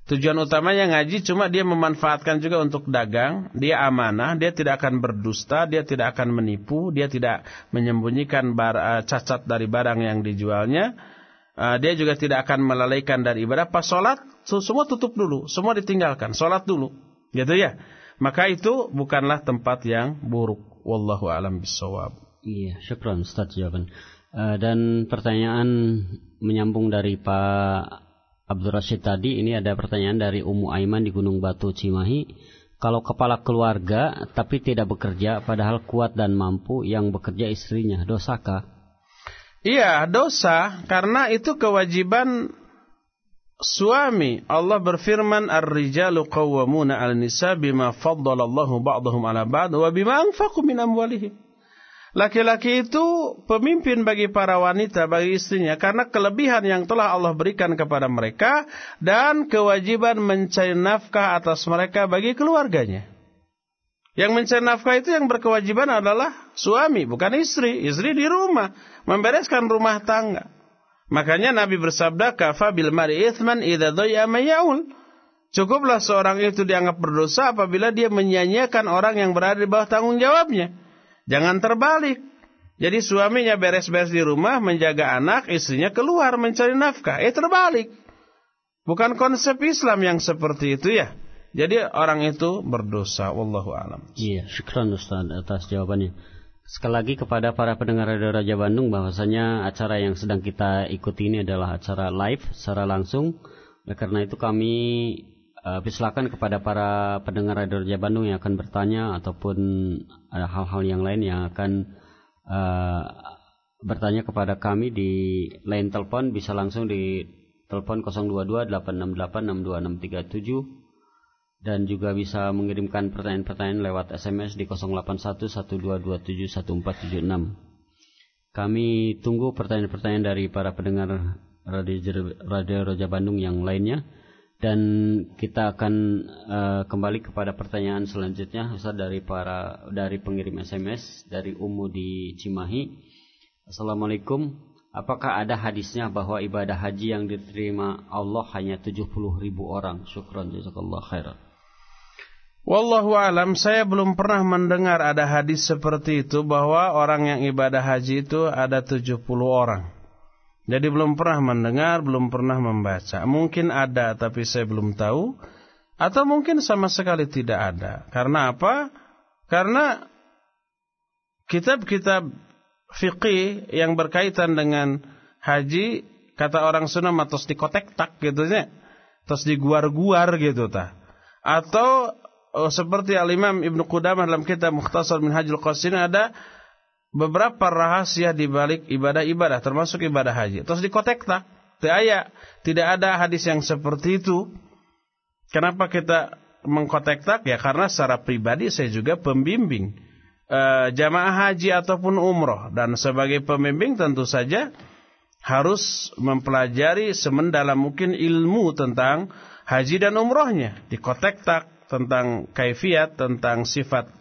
Tujuan utamanya ngaji cuma dia memanfaatkan juga untuk dagang, dia amanah, dia tidak akan berdusta, dia tidak akan menipu, dia tidak menyembunyikan bar, uh, cacat dari barang yang dijualnya. Uh, dia juga tidak akan melalaikan dari ibadah. Pas sholat, semua tutup dulu, semua ditinggalkan, sholat dulu. Gitu ya. Maka itu bukanlah tempat yang buruk. Wallahu alam bisawab. Iya, syukran Ustaz jawaban. Uh, dan pertanyaan menyambung dari Pak Abdul Rashid tadi ini ada pertanyaan dari Ummu Aiman di Gunung Batu Cimahi. Kalau kepala keluarga tapi tidak bekerja padahal kuat dan mampu yang bekerja istrinya, dosakah? Iya, dosa karena itu kewajiban suami. Allah berfirman, "Ar-rijalu qawwamuna 'alan nisa bima faddala Allahu ba'dahum 'ala ba'd wa bima anfaqu min amwalihim." Laki-laki itu pemimpin bagi para wanita, bagi istrinya. Karena kelebihan yang telah Allah berikan kepada mereka. Dan kewajiban mencari nafkah atas mereka bagi keluarganya. Yang mencari nafkah itu yang berkewajiban adalah suami, bukan istri. Istri di rumah, membereskan rumah tangga. Makanya Nabi bersabda, Kafa bil mari ithman mayaul. Cukuplah seorang itu dianggap berdosa apabila dia menyanyiakan orang yang berada di bawah tanggung jawabnya. Jangan terbalik. Jadi suaminya beres-beres di rumah menjaga anak, istrinya keluar mencari nafkah. Eh terbalik. Bukan konsep Islam yang seperti itu ya. Jadi orang itu berdosa. Wallahu alam. Iya, syukran Ustaz atas jawabannya. Sekali lagi kepada para pendengar Radio Raja Bandung bahwasanya acara yang sedang kita ikuti ini adalah acara live secara langsung. Oleh karena itu kami uh, persilakan kepada para pendengar Radio Raja Bandung yang akan bertanya ataupun hal-hal yang lain yang akan uh, bertanya kepada kami di line telepon. Bisa langsung di telepon 022 868 62637 dan juga bisa mengirimkan pertanyaan-pertanyaan lewat SMS di 081122714776. Kami tunggu pertanyaan-pertanyaan dari para pendengar Radio, Radio Roja Bandung yang lainnya dan kita akan uh, kembali kepada pertanyaan selanjutnya Ustaz dari para dari pengirim SMS dari Umu di Cimahi. Assalamualaikum. Apakah ada hadisnya bahwa ibadah haji yang diterima Allah hanya 70 ribu orang? Syukran jazakallah khairan. Wallahu alam, saya belum pernah mendengar ada hadis seperti itu bahwa orang yang ibadah haji itu ada 70 orang. Jadi belum pernah mendengar, belum pernah membaca. Mungkin ada tapi saya belum tahu. Atau mungkin sama sekali tidak ada. Karena apa? Karena kitab-kitab fikih yang berkaitan dengan haji, kata orang Sunda matos dikotek tak gitu ya. Terus diguar-guar gitu ta. Atau oh, seperti Al-Imam Ibnu Qudamah dalam kitab Mukhtasar Minhajul Qasin ada beberapa rahasia di balik ibadah-ibadah termasuk ibadah haji. Terus dikotekta. Tidak tidak ada hadis yang seperti itu. Kenapa kita mengkotek-tak? Ya karena secara pribadi saya juga pembimbing e, jamaah haji ataupun umroh dan sebagai pembimbing tentu saja harus mempelajari semendalam mungkin ilmu tentang haji dan umrohnya. Dikotek-tak tentang kaifiat, tentang sifat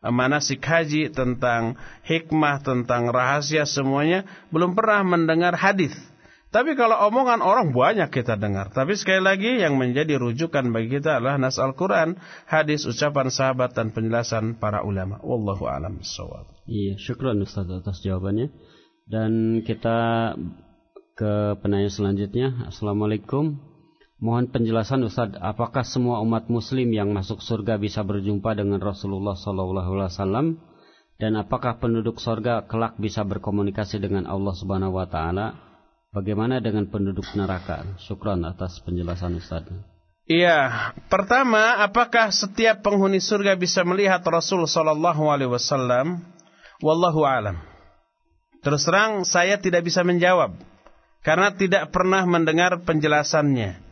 manasik haji, tentang hikmah, tentang rahasia semuanya belum pernah mendengar hadis. Tapi kalau omongan orang banyak kita dengar. Tapi sekali lagi yang menjadi rujukan bagi kita adalah nas Al-Quran, hadis, ucapan sahabat dan penjelasan para ulama. Wallahu a'lam bishawab. Iya, syukran Ustaz atas jawabannya. Dan kita ke penanya selanjutnya. Assalamualaikum. Mohon penjelasan Ustaz, apakah semua umat muslim yang masuk surga bisa berjumpa dengan Rasulullah SAW? Dan apakah penduduk surga kelak bisa berkomunikasi dengan Allah Subhanahu wa taala? Bagaimana dengan penduduk neraka? Syukran atas penjelasan Ustaz. Iya, pertama, apakah setiap penghuni surga bisa melihat Rasul sallallahu alaihi? Wallahu alam. Terus terang saya tidak bisa menjawab karena tidak pernah mendengar penjelasannya.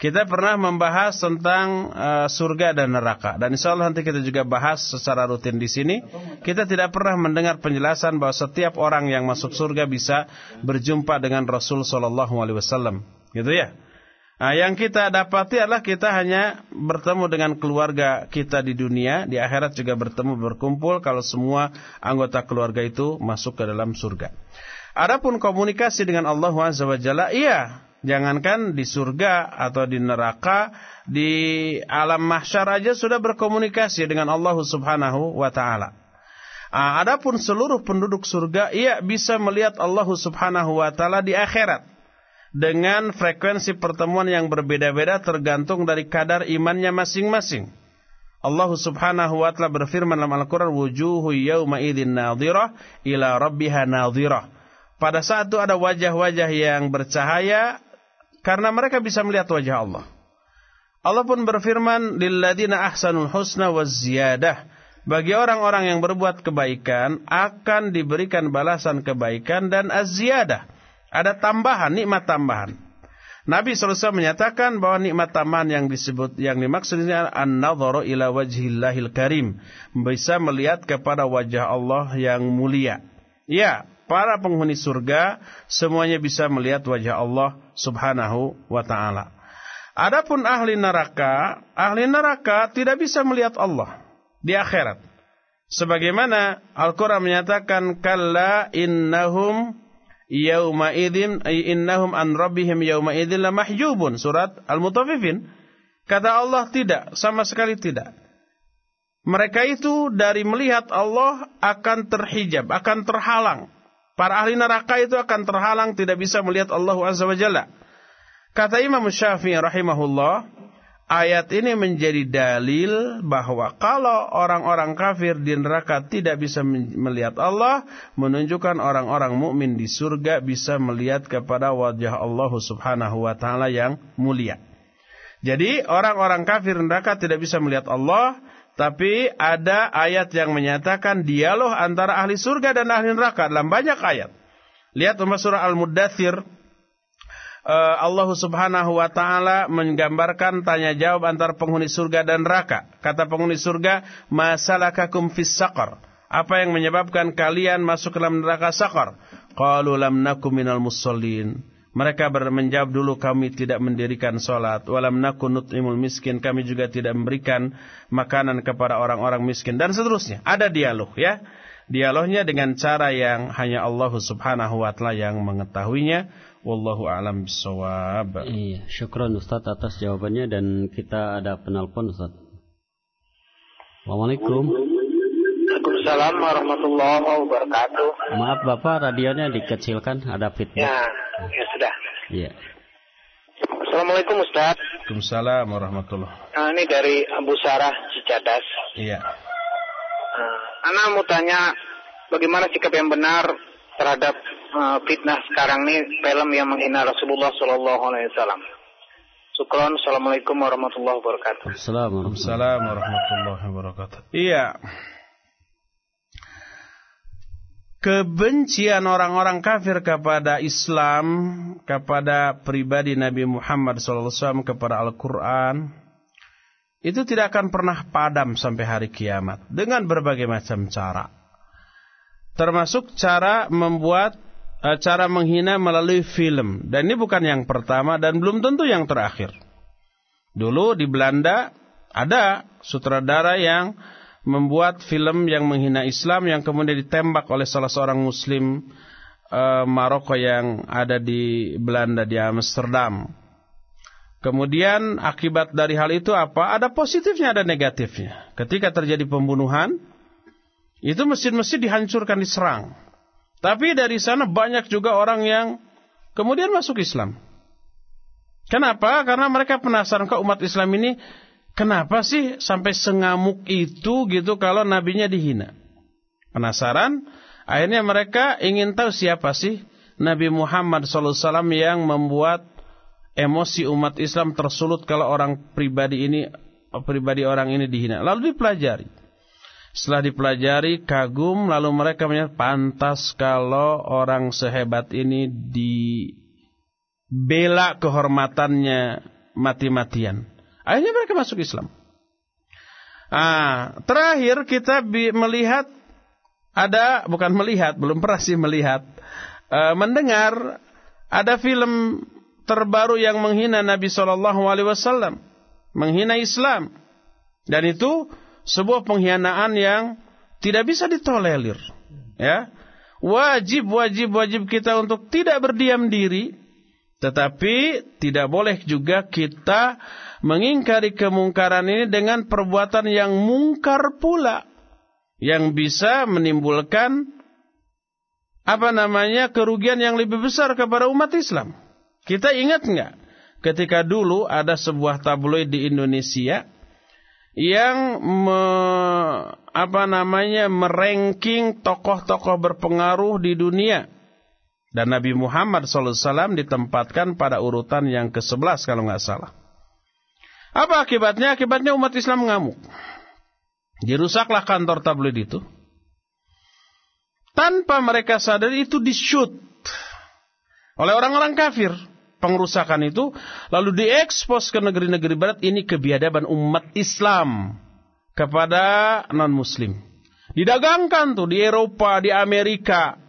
Kita pernah membahas tentang uh, surga dan neraka dan insya Allah nanti kita juga bahas secara rutin di sini. Kita tidak pernah mendengar penjelasan bahwa setiap orang yang masuk surga bisa berjumpa dengan Rasul Shallallahu Alaihi Wasallam, gitu ya. Nah, yang kita dapati adalah kita hanya bertemu dengan keluarga kita di dunia, di akhirat juga bertemu berkumpul kalau semua anggota keluarga itu masuk ke dalam surga. Adapun komunikasi dengan Allah Azza wa Jalla, iya Jangankan di surga atau di neraka, di alam mahsyar aja sudah berkomunikasi dengan Allah Subhanahu wa taala. Ah, adapun seluruh penduduk surga ia bisa melihat Allah Subhanahu wa taala di akhirat dengan frekuensi pertemuan yang berbeda-beda tergantung dari kadar imannya masing-masing. Allah Subhanahu wa taala berfirman dalam Al-Qur'an wujuhu yauma idzin nadhirah ila rabbiha nadhirah. Pada saat itu ada wajah-wajah yang bercahaya karena mereka bisa melihat wajah Allah. Allah pun berfirman, "Lilladzina ahsanul husna waz ziyadah." Bagi orang-orang yang berbuat kebaikan akan diberikan balasan kebaikan dan az-ziyadah. Ada tambahan, nikmat tambahan. Nabi SAW menyatakan bahwa nikmat tambahan yang disebut yang dimaksud ini an-nadharu ila wajhillahil karim, bisa melihat kepada wajah Allah yang mulia. Ya, para penghuni surga semuanya bisa melihat wajah Allah Subhanahu wa taala. Adapun ahli neraka, ahli neraka tidak bisa melihat Allah di akhirat. Sebagaimana Al-Qur'an menyatakan kalla innahum yauma idzin innahum an rabbihim yauma idzin lamahjubun surat Al-Mutaffifin. Kata Allah tidak, sama sekali tidak. Mereka itu dari melihat Allah akan terhijab, akan terhalang Para ahli neraka itu akan terhalang tidak bisa melihat Allah Azza wa Jalla. Kata Imam Syafi'i rahimahullah, ayat ini menjadi dalil bahwa kalau orang-orang kafir di neraka tidak bisa melihat Allah, menunjukkan orang-orang mukmin di surga bisa melihat kepada wajah Allah Subhanahu wa taala yang mulia. Jadi orang-orang kafir neraka tidak bisa melihat Allah, tapi ada ayat yang menyatakan dialog antara ahli surga dan ahli neraka dalam banyak ayat. Lihat dalam surah Al-Muddathir eh, Allah Subhanahu wa taala menggambarkan tanya jawab antara penghuni surga dan neraka. Kata penghuni surga, "Masalakakum fis saqar?" Apa yang menyebabkan kalian masuk ke dalam neraka saqar? Qalu lam nakum minal musallin. Mereka menjawab dulu kami tidak mendirikan solat. Walam nakun nut'imul miskin. Kami juga tidak memberikan makanan kepada orang-orang miskin. Dan seterusnya. Ada dialog ya. Dialognya dengan cara yang hanya Allah subhanahu wa ta'ala yang mengetahuinya. Wallahu a'lam bisawab. Iya, syukran Ustaz atas jawabannya dan kita ada penelpon Ustaz. Assalamualaikum. Waalaikumsalam warahmatullahi wabarakatuh. Maaf Bapak, radionya dikecilkan, ada feedback. Ya, ya sudah. Iya. Assalamualaikum Ustaz. Waalaikumsalam warahmatullahi Nah, ini dari Abu Sarah Cicadas. Iya. Uh, Ana mau tanya bagaimana sikap yang benar terhadap uh, fitnah sekarang ini film yang menghina Rasulullah Shallallahu Alaihi Wasallam. Syukron, Assalamualaikum warahmatullahi wabarakatuh. Assalamualaikum Waalaikumsalam warahmatullahi wabarakatuh. Iya. Kebencian orang-orang kafir kepada Islam, kepada pribadi Nabi Muhammad SAW, kepada Al-Quran, itu tidak akan pernah padam sampai hari kiamat dengan berbagai macam cara. Termasuk cara membuat, eh, cara menghina melalui film. Dan ini bukan yang pertama dan belum tentu yang terakhir. Dulu di Belanda ada sutradara yang membuat film yang menghina Islam yang kemudian ditembak oleh salah seorang muslim uh, Maroko yang ada di Belanda di Amsterdam. Kemudian akibat dari hal itu apa? Ada positifnya, ada negatifnya. Ketika terjadi pembunuhan, itu mesin-mesin dihancurkan, diserang. Tapi dari sana banyak juga orang yang kemudian masuk Islam. Kenapa? Karena mereka penasaran kok umat Islam ini Kenapa sih sampai sengamuk itu gitu kalau nabinya dihina? Penasaran? Akhirnya mereka ingin tahu siapa sih Nabi Muhammad SAW yang membuat emosi umat Islam tersulut kalau orang pribadi ini pribadi orang ini dihina. Lalu dipelajari. Setelah dipelajari, kagum, lalu mereka menyatakan pantas kalau orang sehebat ini dibela kehormatannya mati-matian. Akhirnya mereka masuk Islam. Ah, terakhir kita melihat ada bukan melihat, belum pernah sih melihat, uh, mendengar ada film terbaru yang menghina Nabi Shallallahu Alaihi Wasallam, menghina Islam, dan itu sebuah pengkhianaan yang tidak bisa ditolerir. Ya, wajib, wajib, wajib kita untuk tidak berdiam diri Tetapi tidak boleh juga kita mengingkari kemungkaran ini dengan perbuatan yang mungkar pula. Yang bisa menimbulkan apa namanya kerugian yang lebih besar kepada umat Islam. Kita ingat nggak ketika dulu ada sebuah tabloid di Indonesia yang me, apa namanya meranking tokoh-tokoh berpengaruh di dunia dan Nabi Muhammad SAW ditempatkan pada urutan yang ke-11 kalau nggak salah. Apa akibatnya? Akibatnya umat Islam mengamuk. Dirusaklah kantor tabloid itu. Tanpa mereka sadar itu di-shoot oleh orang-orang kafir. Pengerusakan itu lalu diekspos ke negeri-negeri barat ini kebiadaban umat Islam kepada non-muslim. Didagangkan tuh di Eropa, di Amerika,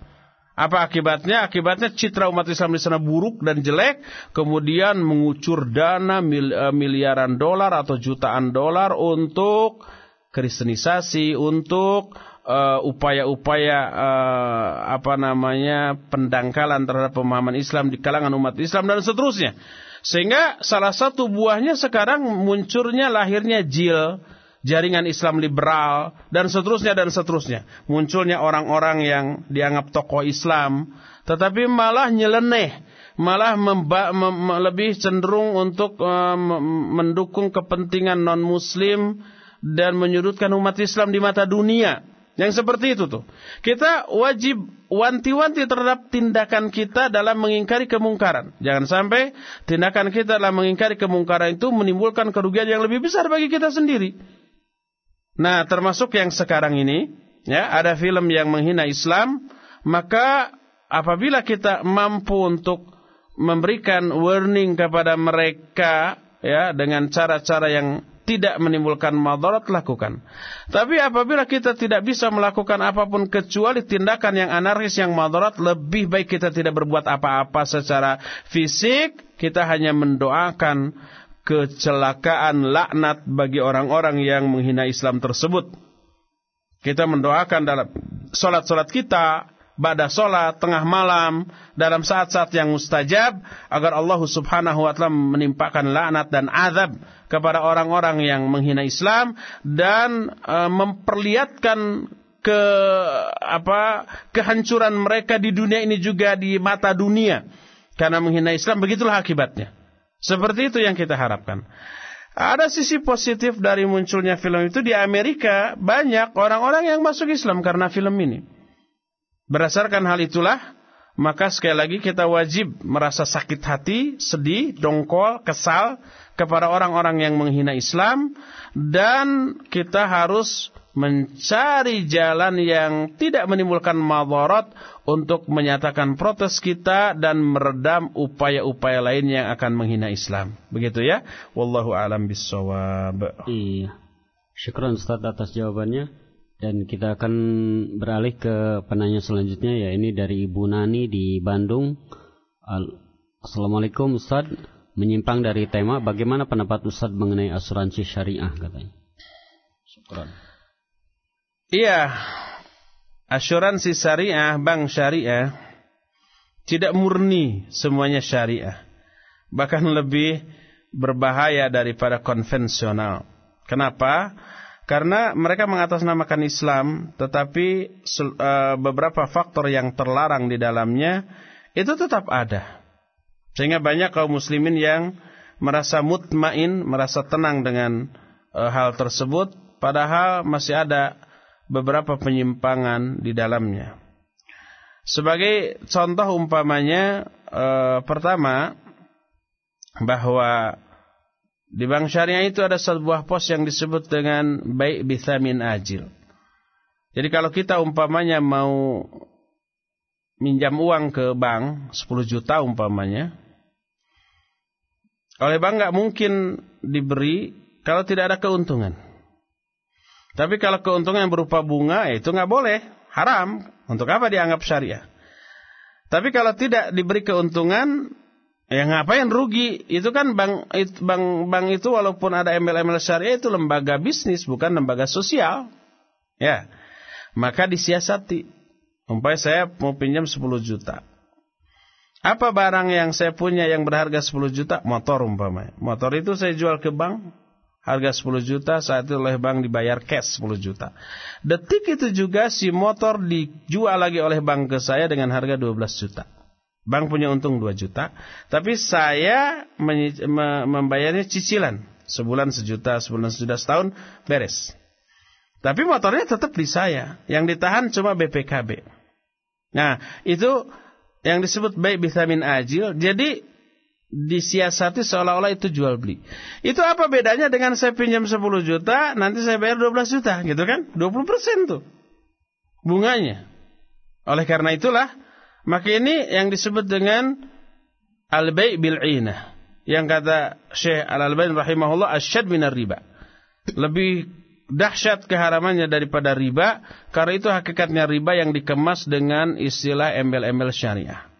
apa akibatnya? Akibatnya citra umat Islam di sana buruk dan jelek, kemudian mengucur dana uh, miliaran dolar atau jutaan dolar untuk kristenisasi, untuk eh, upaya-upaya uh, uh, apa namanya pendangkalan terhadap pemahaman Islam di kalangan umat Islam dan seterusnya. Sehingga salah satu buahnya sekarang munculnya lahirnya jil jaringan Islam liberal, dan seterusnya dan seterusnya. Munculnya orang-orang yang dianggap tokoh Islam, tetapi malah nyeleneh, malah memba, mem, lebih cenderung untuk uh, mendukung kepentingan non-muslim dan menyudutkan umat Islam di mata dunia. Yang seperti itu tuh. Kita wajib wanti-wanti terhadap tindakan kita dalam mengingkari kemungkaran. Jangan sampai tindakan kita dalam mengingkari kemungkaran itu menimbulkan kerugian yang lebih besar bagi kita sendiri. Nah, termasuk yang sekarang ini, ya, ada film yang menghina Islam, maka apabila kita mampu untuk memberikan warning kepada mereka, ya, dengan cara-cara yang tidak menimbulkan madarat lakukan. Tapi apabila kita tidak bisa melakukan apa pun kecuali tindakan yang anarkis yang madarat, lebih baik kita tidak berbuat apa-apa secara fisik, kita hanya mendoakan kecelakaan laknat bagi orang-orang yang menghina Islam tersebut. Kita mendoakan dalam solat-solat kita, pada solat, tengah malam, dalam saat-saat yang mustajab, agar Allah subhanahu wa ta'ala menimpakan laknat dan azab kepada orang-orang yang menghina Islam, dan e, memperlihatkan ke apa kehancuran mereka di dunia ini juga di mata dunia karena menghina Islam begitulah akibatnya seperti itu yang kita harapkan. Ada sisi positif dari munculnya film itu di Amerika banyak orang-orang yang masuk Islam karena film ini. Berdasarkan hal itulah, maka sekali lagi kita wajib merasa sakit hati, sedih, dongkol, kesal kepada orang-orang yang menghina Islam dan kita harus mencari jalan yang tidak menimbulkan madarat untuk menyatakan protes kita dan meredam upaya-upaya lain yang akan menghina Islam. Begitu ya. Wallahu alam bissawab. Iya. Syukran Ustaz atas jawabannya. Dan kita akan beralih ke penanya selanjutnya ya ini dari Ibu Nani di Bandung. Assalamualaikum Ustaz. Menyimpang dari tema bagaimana pendapat Ustaz mengenai asuransi syariah katanya. Syukran. Iya, asuransi syariah, bank syariah, tidak murni semuanya syariah. Bahkan lebih berbahaya daripada konvensional. Kenapa? Karena mereka mengatasnamakan Islam, tetapi uh, beberapa faktor yang terlarang di dalamnya itu tetap ada. Sehingga banyak kaum muslimin yang merasa mutmain, merasa tenang dengan uh, hal tersebut, padahal masih ada beberapa penyimpangan di dalamnya. Sebagai contoh umpamanya e, pertama bahwa di bank syariah itu ada sebuah pos yang disebut dengan baik bithamin ajil. Jadi kalau kita umpamanya mau minjam uang ke bank 10 juta umpamanya, oleh bank nggak mungkin diberi kalau tidak ada keuntungan. Tapi kalau keuntungan berupa bunga ya itu nggak boleh, haram. Untuk apa dianggap syariah? Tapi kalau tidak diberi keuntungan, ya ngapain rugi? Itu kan bank bank bank itu walaupun ada ML-ML syariah itu lembaga bisnis bukan lembaga sosial. Ya. Maka disiasati. Umpamanya saya mau pinjam 10 juta. Apa barang yang saya punya yang berharga 10 juta? Motor umpamanya. Motor itu saya jual ke bank, harga 10 juta, saat itu oleh bank dibayar cash 10 juta. Detik itu juga si motor dijual lagi oleh bank ke saya dengan harga 12 juta. Bank punya untung 2 juta, tapi saya membayarnya cicilan. Sebulan sejuta, sebulan sejuta, setahun, beres. Tapi motornya tetap di saya. Yang ditahan cuma BPKB. Nah, itu yang disebut baik vitamin ajil. Jadi disiasati seolah-olah itu jual beli. Itu apa bedanya dengan saya pinjam 10 juta, nanti saya bayar 12 juta, gitu kan? 20 persen tuh bunganya. Oleh karena itulah, maka ini yang disebut dengan al-bay' bil'inah. Yang kata Syekh Al-Albani rahimahullah asyad minar riba. Lebih dahsyat keharamannya daripada riba karena itu hakikatnya riba yang dikemas dengan istilah embel-embel syariah.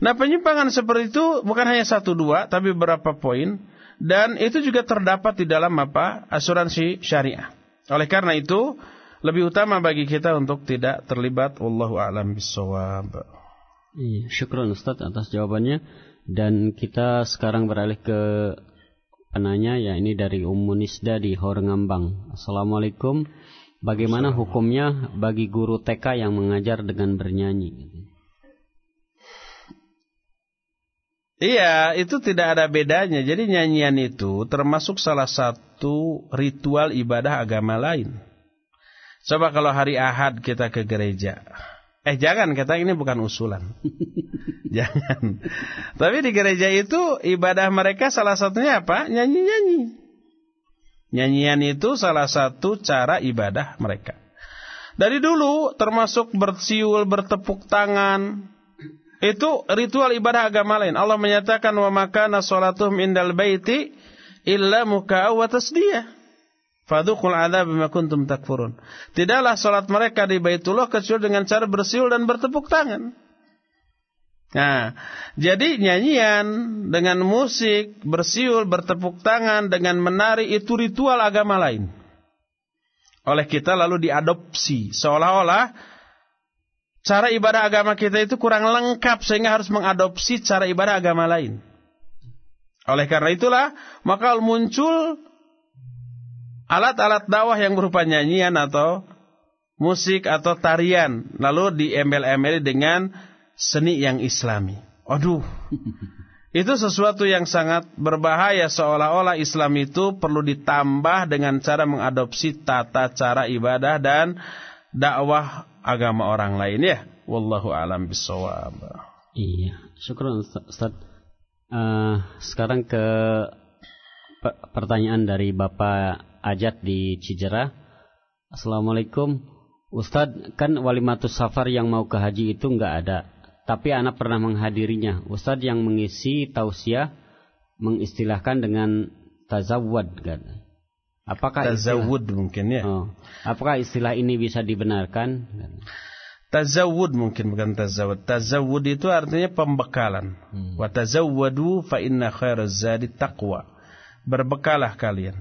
Nah penyimpangan seperti itu bukan hanya satu dua tapi beberapa poin dan itu juga terdapat di dalam apa asuransi syariah. Oleh karena itu lebih utama bagi kita untuk tidak terlibat wallahu alam bisawab. Iya, syukron Ustaz atas jawabannya dan kita sekarang beralih ke penanya ya ini dari Ummu Nisda di Horengambang. Assalamualaikum. Bagaimana hukumnya bagi guru TK yang mengajar dengan bernyanyi? Iya, itu tidak ada bedanya. Jadi nyanyian itu termasuk salah satu ritual ibadah agama lain. Coba kalau hari Ahad kita ke gereja. Eh jangan, kata ini bukan usulan. jangan. Tapi di gereja itu ibadah mereka salah satunya apa? Nyanyi-nyanyi. Nyanyian itu salah satu cara ibadah mereka. Dari dulu termasuk bersiul, bertepuk tangan, itu ritual ibadah agama lain. Allah menyatakan wa makana salatuhum indal baiti illa muka'u wa tasdiyah. Fadukul adab bima kuntum takfurun. Tidaklah salat mereka di Baitullah kecuali dengan cara bersiul dan bertepuk tangan. Nah, jadi nyanyian dengan musik, bersiul, bertepuk tangan, dengan menari itu ritual agama lain. Oleh kita lalu diadopsi seolah-olah cara ibadah agama kita itu kurang lengkap sehingga harus mengadopsi cara ibadah agama lain. Oleh karena itulah maka muncul alat-alat dakwah yang berupa nyanyian atau musik atau tarian lalu diembel-embeli dengan seni yang islami. Aduh. Itu sesuatu yang sangat berbahaya seolah-olah Islam itu perlu ditambah dengan cara mengadopsi tata cara ibadah dan dakwah agama orang lain ya. Wallahu alam bisawab. Iya, syukur Ustaz. Uh, sekarang ke pertanyaan dari Bapak Ajat di Cijerah. Assalamualaikum. Ustadz, kan walimatus safar yang mau ke haji itu nggak ada. Tapi anak pernah menghadirinya. Ustadz yang mengisi tausiah mengistilahkan dengan tazawwad kan. Apakah tazawud istilah, mungkin ya? Oh, apakah istilah ini bisa dibenarkan? Tazawud mungkin bukan tazawud. Tazawud itu artinya pembekalan. Hmm. Wa tazawwadu fa inna khairaz zadi taqwa. Berbekalah kalian.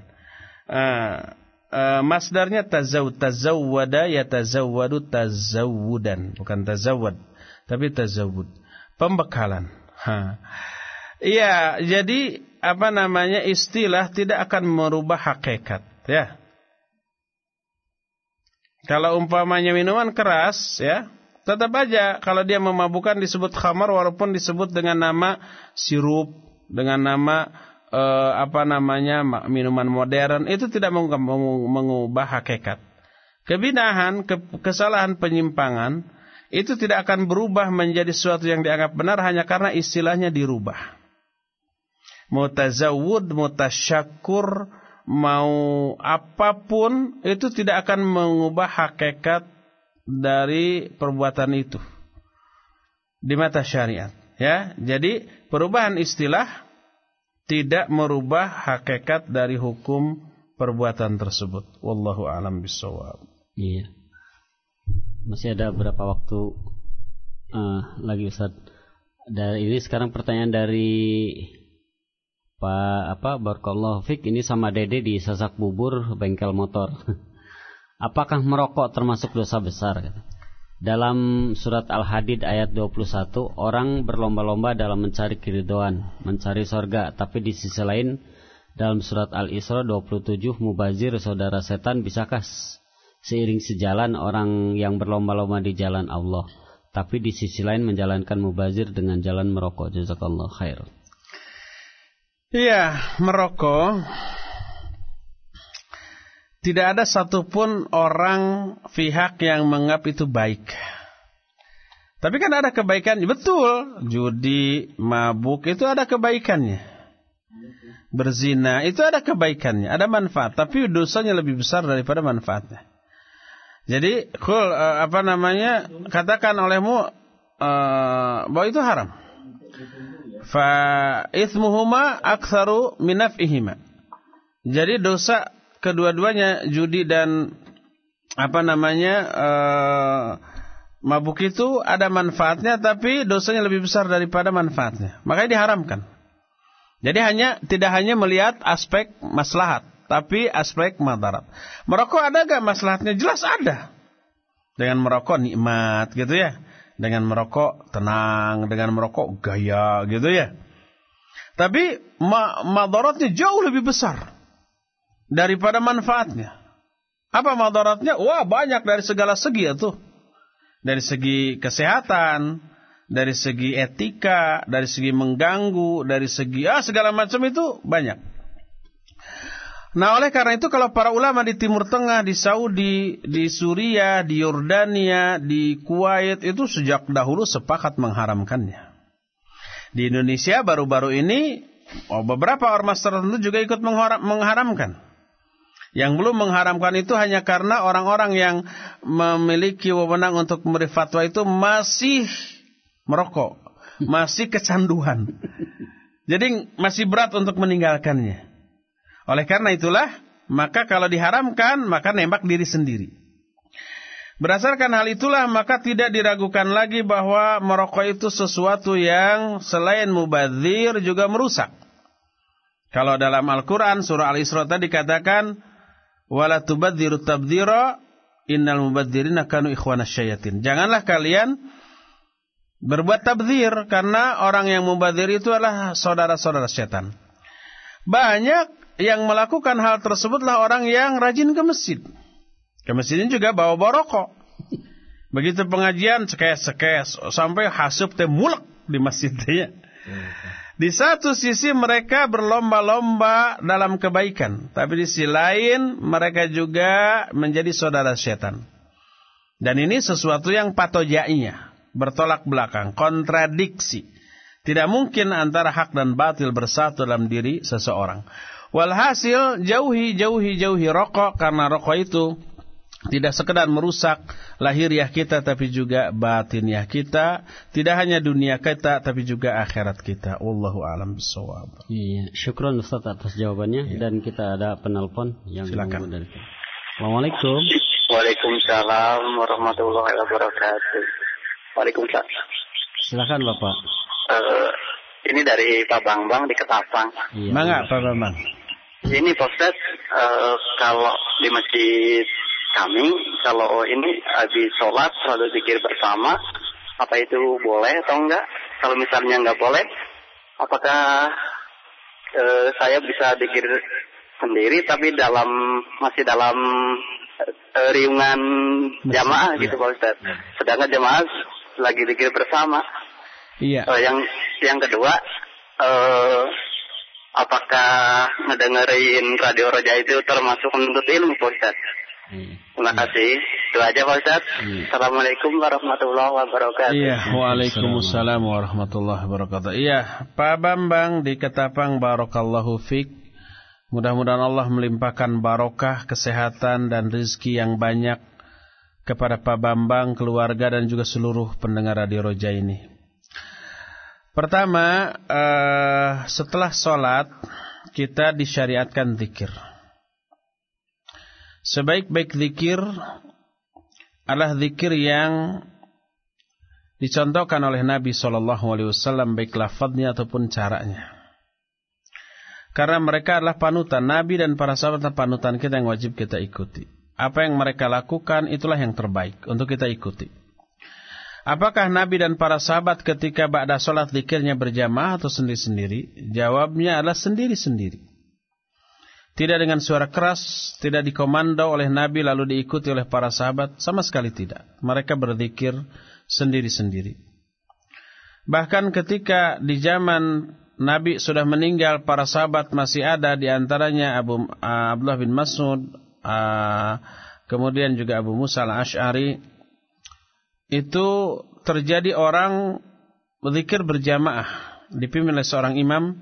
Uh, uh, masdarnya tazawud. Tazawwada ya tazawwadu tazawudan. Bukan tazawwad. Tapi tazawud. Pembekalan. Iya, jadi apa namanya istilah tidak akan merubah hakikat ya. Kalau umpamanya minuman keras ya, tetap aja kalau dia memabukkan disebut khamar walaupun disebut dengan nama sirup, dengan nama eh, apa namanya minuman modern itu tidak mengubah hakikat. Kebinahan, ke, kesalahan penyimpangan itu tidak akan berubah menjadi sesuatu yang dianggap benar hanya karena istilahnya dirubah mutazawud, mutasyakur, mau apa pun itu tidak akan mengubah hakikat dari perbuatan itu. Di mata syariat ya. Jadi perubahan istilah tidak merubah hakikat dari hukum perbuatan tersebut. Wallahu alam bisawab iya. Masih ada berapa waktu uh, lagi Ustaz? Dari ini sekarang pertanyaan dari Pak apa Barakallahu Fik ini sama Dede di sasak bubur bengkel motor. Apakah merokok termasuk dosa besar? Dalam surat Al-Hadid ayat 21, orang berlomba-lomba dalam mencari keridoan, mencari sorga. Tapi di sisi lain, dalam surat Al-Isra 27, mubazir saudara setan, bisakah seiring sejalan orang yang berlomba-lomba di jalan Allah? Tapi di sisi lain menjalankan mubazir dengan jalan merokok. Jazakallah khair. Iya, merokok tidak ada satupun orang pihak yang menganggap itu baik. Tapi kan ada kebaikannya. Betul. Judi, mabuk itu ada kebaikannya. Berzina itu ada kebaikannya. Ada manfaat. Tapi dosanya lebih besar daripada manfaatnya. Jadi, cool, uh, apa namanya, katakan olehmu uh, bahwa itu haram. Fa ithmuhuma aktsaru minafihima. Jadi dosa kedua-duanya judi dan apa namanya uh, mabuk itu ada manfaatnya tapi dosanya lebih besar daripada manfaatnya. Makanya diharamkan. Jadi hanya tidak hanya melihat aspek maslahat, tapi aspek madarat. Merokok ada gak maslahatnya? Jelas ada. Dengan merokok nikmat gitu ya. Dengan merokok tenang, dengan merokok gaya gitu ya. Tapi ma madaratnya jauh lebih besar daripada manfaatnya. Apa madaratnya? Wah banyak dari segala segi itu. Dari segi kesehatan, dari segi etika, dari segi mengganggu, dari segi ah segala macam itu banyak. Nah oleh karena itu kalau para ulama di Timur Tengah, di Saudi, di Suriah, di Yordania, di Kuwait itu sejak dahulu sepakat mengharamkannya. Di Indonesia baru-baru ini oh, beberapa ormas tertentu juga ikut mengharamkan. Yang belum mengharamkan itu hanya karena orang-orang yang memiliki wewenang untuk memberi fatwa itu masih merokok, masih kecanduan. Jadi masih berat untuk meninggalkannya. Oleh karena itulah, maka kalau diharamkan, maka nembak diri sendiri. Berdasarkan hal itulah, maka tidak diragukan lagi bahwa merokok itu sesuatu yang selain mubazir juga merusak. Kalau dalam Al-Quran, surah Al-Isra tadi dikatakan, wala tubadziru innal mubadzirina kanu syayatin. Janganlah kalian berbuat tabdzir karena orang yang mubadzir itu adalah saudara-saudara setan. Banyak yang melakukan hal tersebutlah orang yang rajin ke masjid. Ke masjidnya juga bawa-bawa rokok. Begitu pengajian sekes-sekes sampai hasub teh mulek di masjidnya. Di satu sisi mereka berlomba-lomba dalam kebaikan, tapi di sisi lain mereka juga menjadi saudara setan. Dan ini sesuatu yang patojainya, bertolak belakang, kontradiksi. Tidak mungkin antara hak dan batil bersatu dalam diri seseorang. Walhasil jauhi jauhi jauhi rokok karena rokok itu tidak sekedar merusak lahiriah kita tapi juga batiniah kita, tidak hanya dunia kita tapi juga akhirat kita. Wallahu alam bisawab. Iya, syukron Ustaz atas jawabannya iya. dan kita ada penelpon yang Silakan. dari Assalamualaikum. Waalaikumsalam warahmatullahi wabarakatuh. Waalaikumsalam. Silakan Bapak. Uh, ini dari Pak Bambang di Ketapang. Iya. Mangga Pak Bambang. Ini Pak Ustaz, uh, kalau di masjid kami kalau ini habis sholat selalu zikir bersama apa itu boleh atau enggak? Kalau misalnya enggak boleh apakah e, saya bisa zikir sendiri tapi dalam masih dalam e, riungan jamaah gitu Pak Ustaz? Ya. sedangkan jamaah lagi zikir bersama. Iya. E, yang yang kedua e, apakah ngedengerin radio roja itu termasuk menuntut ilmu Pak Ustaz Hmm. Terima kasih. Itu aja Pak Ustaz. Hmm. Assalamualaikum warahmatullahi wabarakatuh. Iya, Waalaikumsalam warahmatullahi wabarakatuh. Iya, Pak Bambang di Ketapang Barakallahu Fik. Mudah-mudahan Allah melimpahkan barokah, kesehatan dan rizki yang banyak kepada Pak Bambang, keluarga dan juga seluruh pendengar Radio Roja ini. Pertama, uh, setelah sholat kita disyariatkan zikir. Sebaik-baik zikir adalah zikir yang dicontohkan oleh Nabi Shallallahu Alaihi Wasallam baik lafadznya ataupun caranya. Karena mereka adalah panutan Nabi dan para sahabat panutan kita yang wajib kita ikuti. Apa yang mereka lakukan itulah yang terbaik untuk kita ikuti. Apakah Nabi dan para sahabat ketika ba'da sholat zikirnya berjamaah atau sendiri-sendiri? Jawabnya adalah sendiri-sendiri. Tidak dengan suara keras, tidak dikomando oleh Nabi lalu diikuti oleh para sahabat, sama sekali tidak. Mereka berzikir sendiri-sendiri. Bahkan ketika di zaman Nabi sudah meninggal, para sahabat masih ada di antaranya Abu uh, Abdullah bin Mas'ud, uh, kemudian juga Abu Musa al-Ash'ari, itu terjadi orang berzikir berjamaah dipimpin oleh seorang imam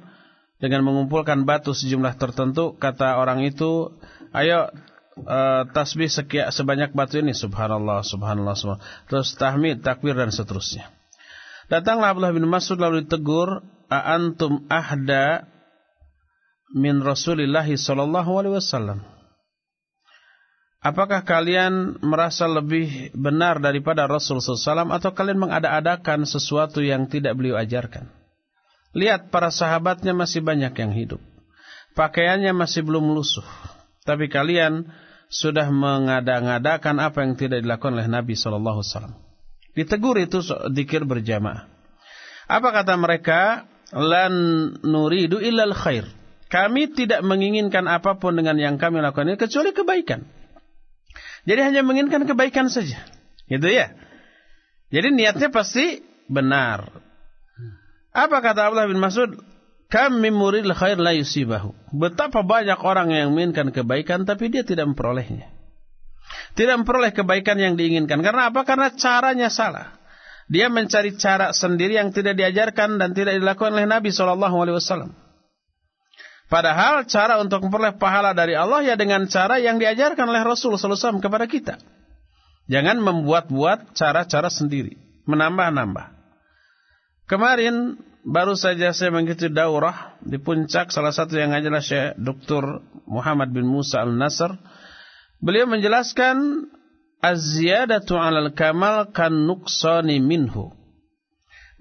dengan mengumpulkan batu sejumlah tertentu. Kata orang itu ayo uh, tasbih sekian sebanyak batu ini. Subhanallah subhanallah subhanallah. Terus tahmid takbir dan seterusnya. Datanglah Abdullah bin Mas'ud lalu ditegur a antum ahda min Rasulillah sallallahu alaihi wasallam Apakah kalian merasa lebih benar daripada Rasul SAW atau kalian mengada-adakan sesuatu yang tidak beliau ajarkan? Lihat para sahabatnya masih banyak yang hidup. Pakaiannya masih belum lusuh. Tapi kalian sudah mengada-ngadakan apa yang tidak dilakukan oleh Nabi SAW. Ditegur itu dikir berjamaah. Apa kata mereka? Lan nuridu illal khair. Kami tidak menginginkan apa pun dengan yang kami lakukan ini kecuali kebaikan. Jadi hanya menginginkan kebaikan saja. Gitu ya. Jadi niatnya pasti benar. Apa kata Abdullah bin Mas'ud? Kami murid khair la yusibahu. Betapa banyak orang yang menginginkan kebaikan tapi dia tidak memperolehnya. Tidak memperoleh kebaikan yang diinginkan. Karena apa? Karena caranya salah. Dia mencari cara sendiri yang tidak diajarkan dan tidak dilakukan oleh Nabi SAW. Padahal cara untuk memperoleh pahala dari Allah ya dengan cara yang diajarkan oleh Rasul SAW kepada kita. Jangan membuat-buat cara-cara sendiri. Menambah-nambah. Kemarin baru saja saya mengikuti daurah di puncak salah satu yang adalah Syekh Dr. Muhammad bin Musa Al-Nasr. Beliau menjelaskan az-ziyadatu 'alal kamal kan nuqsani minhu.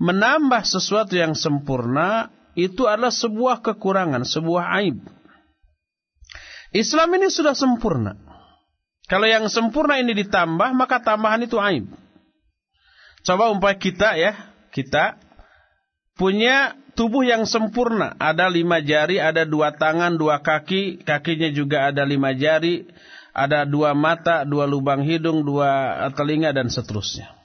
Menambah sesuatu yang sempurna itu adalah sebuah kekurangan, sebuah aib. Islam ini sudah sempurna. Kalau yang sempurna ini ditambah, maka tambahan itu aib. Coba umpamanya kita ya, kita punya tubuh yang sempurna. Ada lima jari, ada dua tangan, dua kaki, kakinya juga ada lima jari, ada dua mata, dua lubang hidung, dua telinga, dan seterusnya.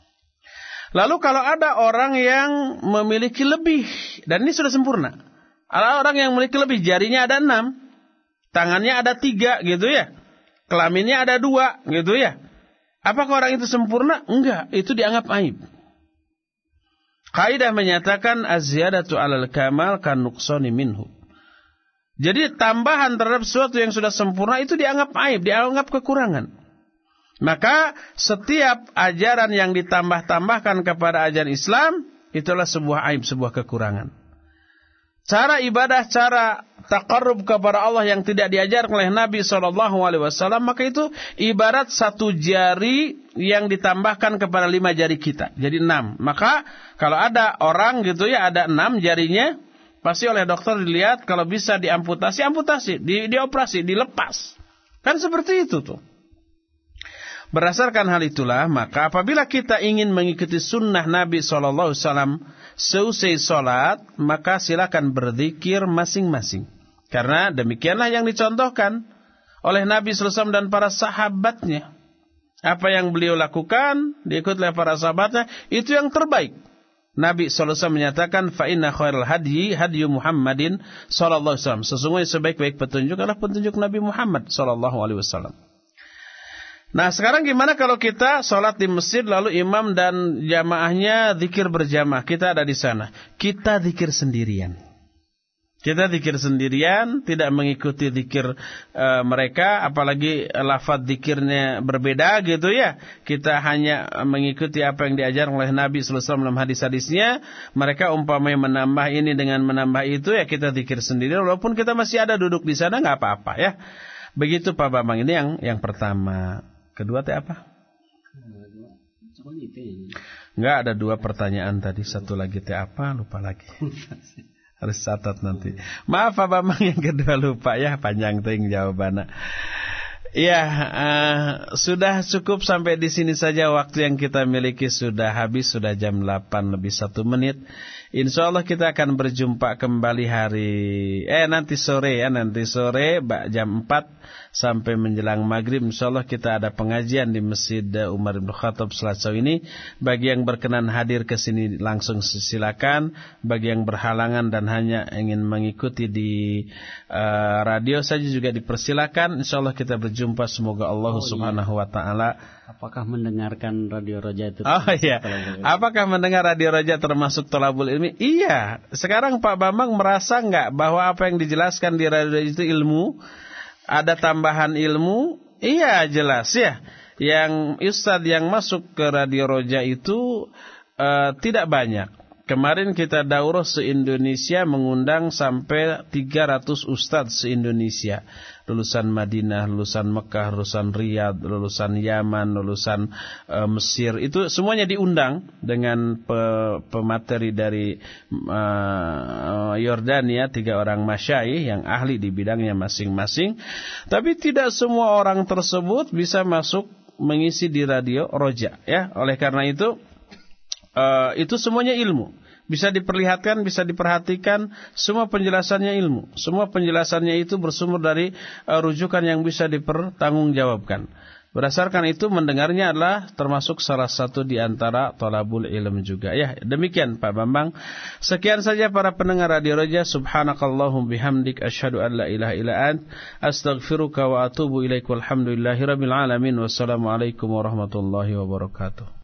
Lalu kalau ada orang yang memiliki lebih, dan ini sudah sempurna. Ada orang yang memiliki lebih, jarinya ada enam, tangannya ada tiga gitu ya. Kelaminnya ada dua gitu ya. Apakah orang itu sempurna? Enggak, itu dianggap aib. Kaidah menyatakan az-ziyadatu 'alal kamal kan nuqsani minhu. Jadi tambahan terhadap sesuatu yang sudah sempurna itu dianggap aib, dianggap kekurangan. Maka setiap ajaran yang ditambah-tambahkan kepada ajaran Islam itulah sebuah aib, sebuah kekurangan. Cara ibadah, cara takarrub kepada Allah yang tidak diajarkan oleh Nabi SAW, maka itu ibarat satu jari yang ditambahkan kepada lima jari kita. Jadi enam. Maka kalau ada orang gitu ya, ada enam jarinya, pasti oleh dokter dilihat kalau bisa diamputasi, amputasi, di, dioperasi, dilepas. Kan seperti itu tuh. Berdasarkan hal itulah, maka apabila kita ingin mengikuti sunnah Nabi SAW seusai solat, maka silakan berzikir masing-masing. Karena demikianlah yang dicontohkan oleh Nabi SAW dan para sahabatnya. Apa yang beliau lakukan, diikut oleh para sahabatnya, itu yang terbaik. Nabi SAW menyatakan, Fa'inna khairul hadyi hadyu Muhammadin SAW. Sesungguhnya sebaik-baik petunjuk adalah petunjuk Nabi Muhammad SAW. Nah sekarang gimana kalau kita sholat di masjid lalu imam dan jamaahnya zikir berjamaah. Kita ada di sana. Kita zikir sendirian. Kita zikir sendirian, tidak mengikuti zikir e, mereka, apalagi lafaz zikirnya berbeda gitu ya. Kita hanya mengikuti apa yang diajar oleh Nabi SAW dalam hadis-hadisnya. Mereka umpamanya menambah ini dengan menambah itu ya kita zikir sendiri. Walaupun kita masih ada duduk di sana nggak apa-apa ya. Begitu Pak Bambang ini yang yang pertama. Kedua teh apa? Enggak ada dua pertanyaan tadi, satu lagi teh apa? Lupa lagi. Harus catat nanti. Maaf Pak Bambang yang kedua lupa ya, panjang ting jawabannya. Ya, uh, sudah cukup sampai di sini saja waktu yang kita miliki sudah habis, sudah jam 8 lebih 1 menit. Insya Allah kita akan berjumpa kembali hari eh nanti sore ya nanti sore jam 4 sampai menjelang maghrib Insya Allah kita ada pengajian di Masjid Umar bin Khattab Selasa ini bagi yang berkenan hadir ke sini langsung silakan bagi yang berhalangan dan hanya ingin mengikuti di uh, radio saja juga dipersilakan Insya Allah kita berjumpa semoga Allah oh, iya. Subhanahu wa taala Apakah mendengarkan Radio Roja itu? Oh iya. Apakah mendengar Radio Roja termasuk tolabul ilmi? Iya. Sekarang Pak Bambang merasa nggak bahwa apa yang dijelaskan di Radio itu ilmu? Ada tambahan ilmu? Iya jelas ya. Yang Ustadz yang masuk ke Radio Roja itu uh, tidak banyak. Kemarin kita daurah se-Indonesia mengundang sampai 300 ustadz se-Indonesia lulusan Madinah, lulusan Mekah, lulusan Riyadh, lulusan Yaman, lulusan uh, Mesir itu semuanya diundang dengan pe pemateri dari uh, Yordania tiga orang masyai yang ahli di bidangnya masing-masing. Tapi tidak semua orang tersebut bisa masuk mengisi di radio Roja ya. Oleh karena itu uh, itu semuanya ilmu bisa diperlihatkan, bisa diperhatikan, semua penjelasannya ilmu. Semua penjelasannya itu bersumber dari uh, rujukan yang bisa dipertanggungjawabkan. Berdasarkan itu mendengarnya adalah termasuk salah satu di antara tolabul ilm juga. Ya, demikian Pak Bambang. Sekian saja para pendengar Radio Roja. Subhanakallahum bihamdik asyhadu an la ilaha illa ant astaghfiruka wa atubu ilaik walhamdulillahi rabbil alamin. Wassalamualaikum warahmatullahi wabarakatuh.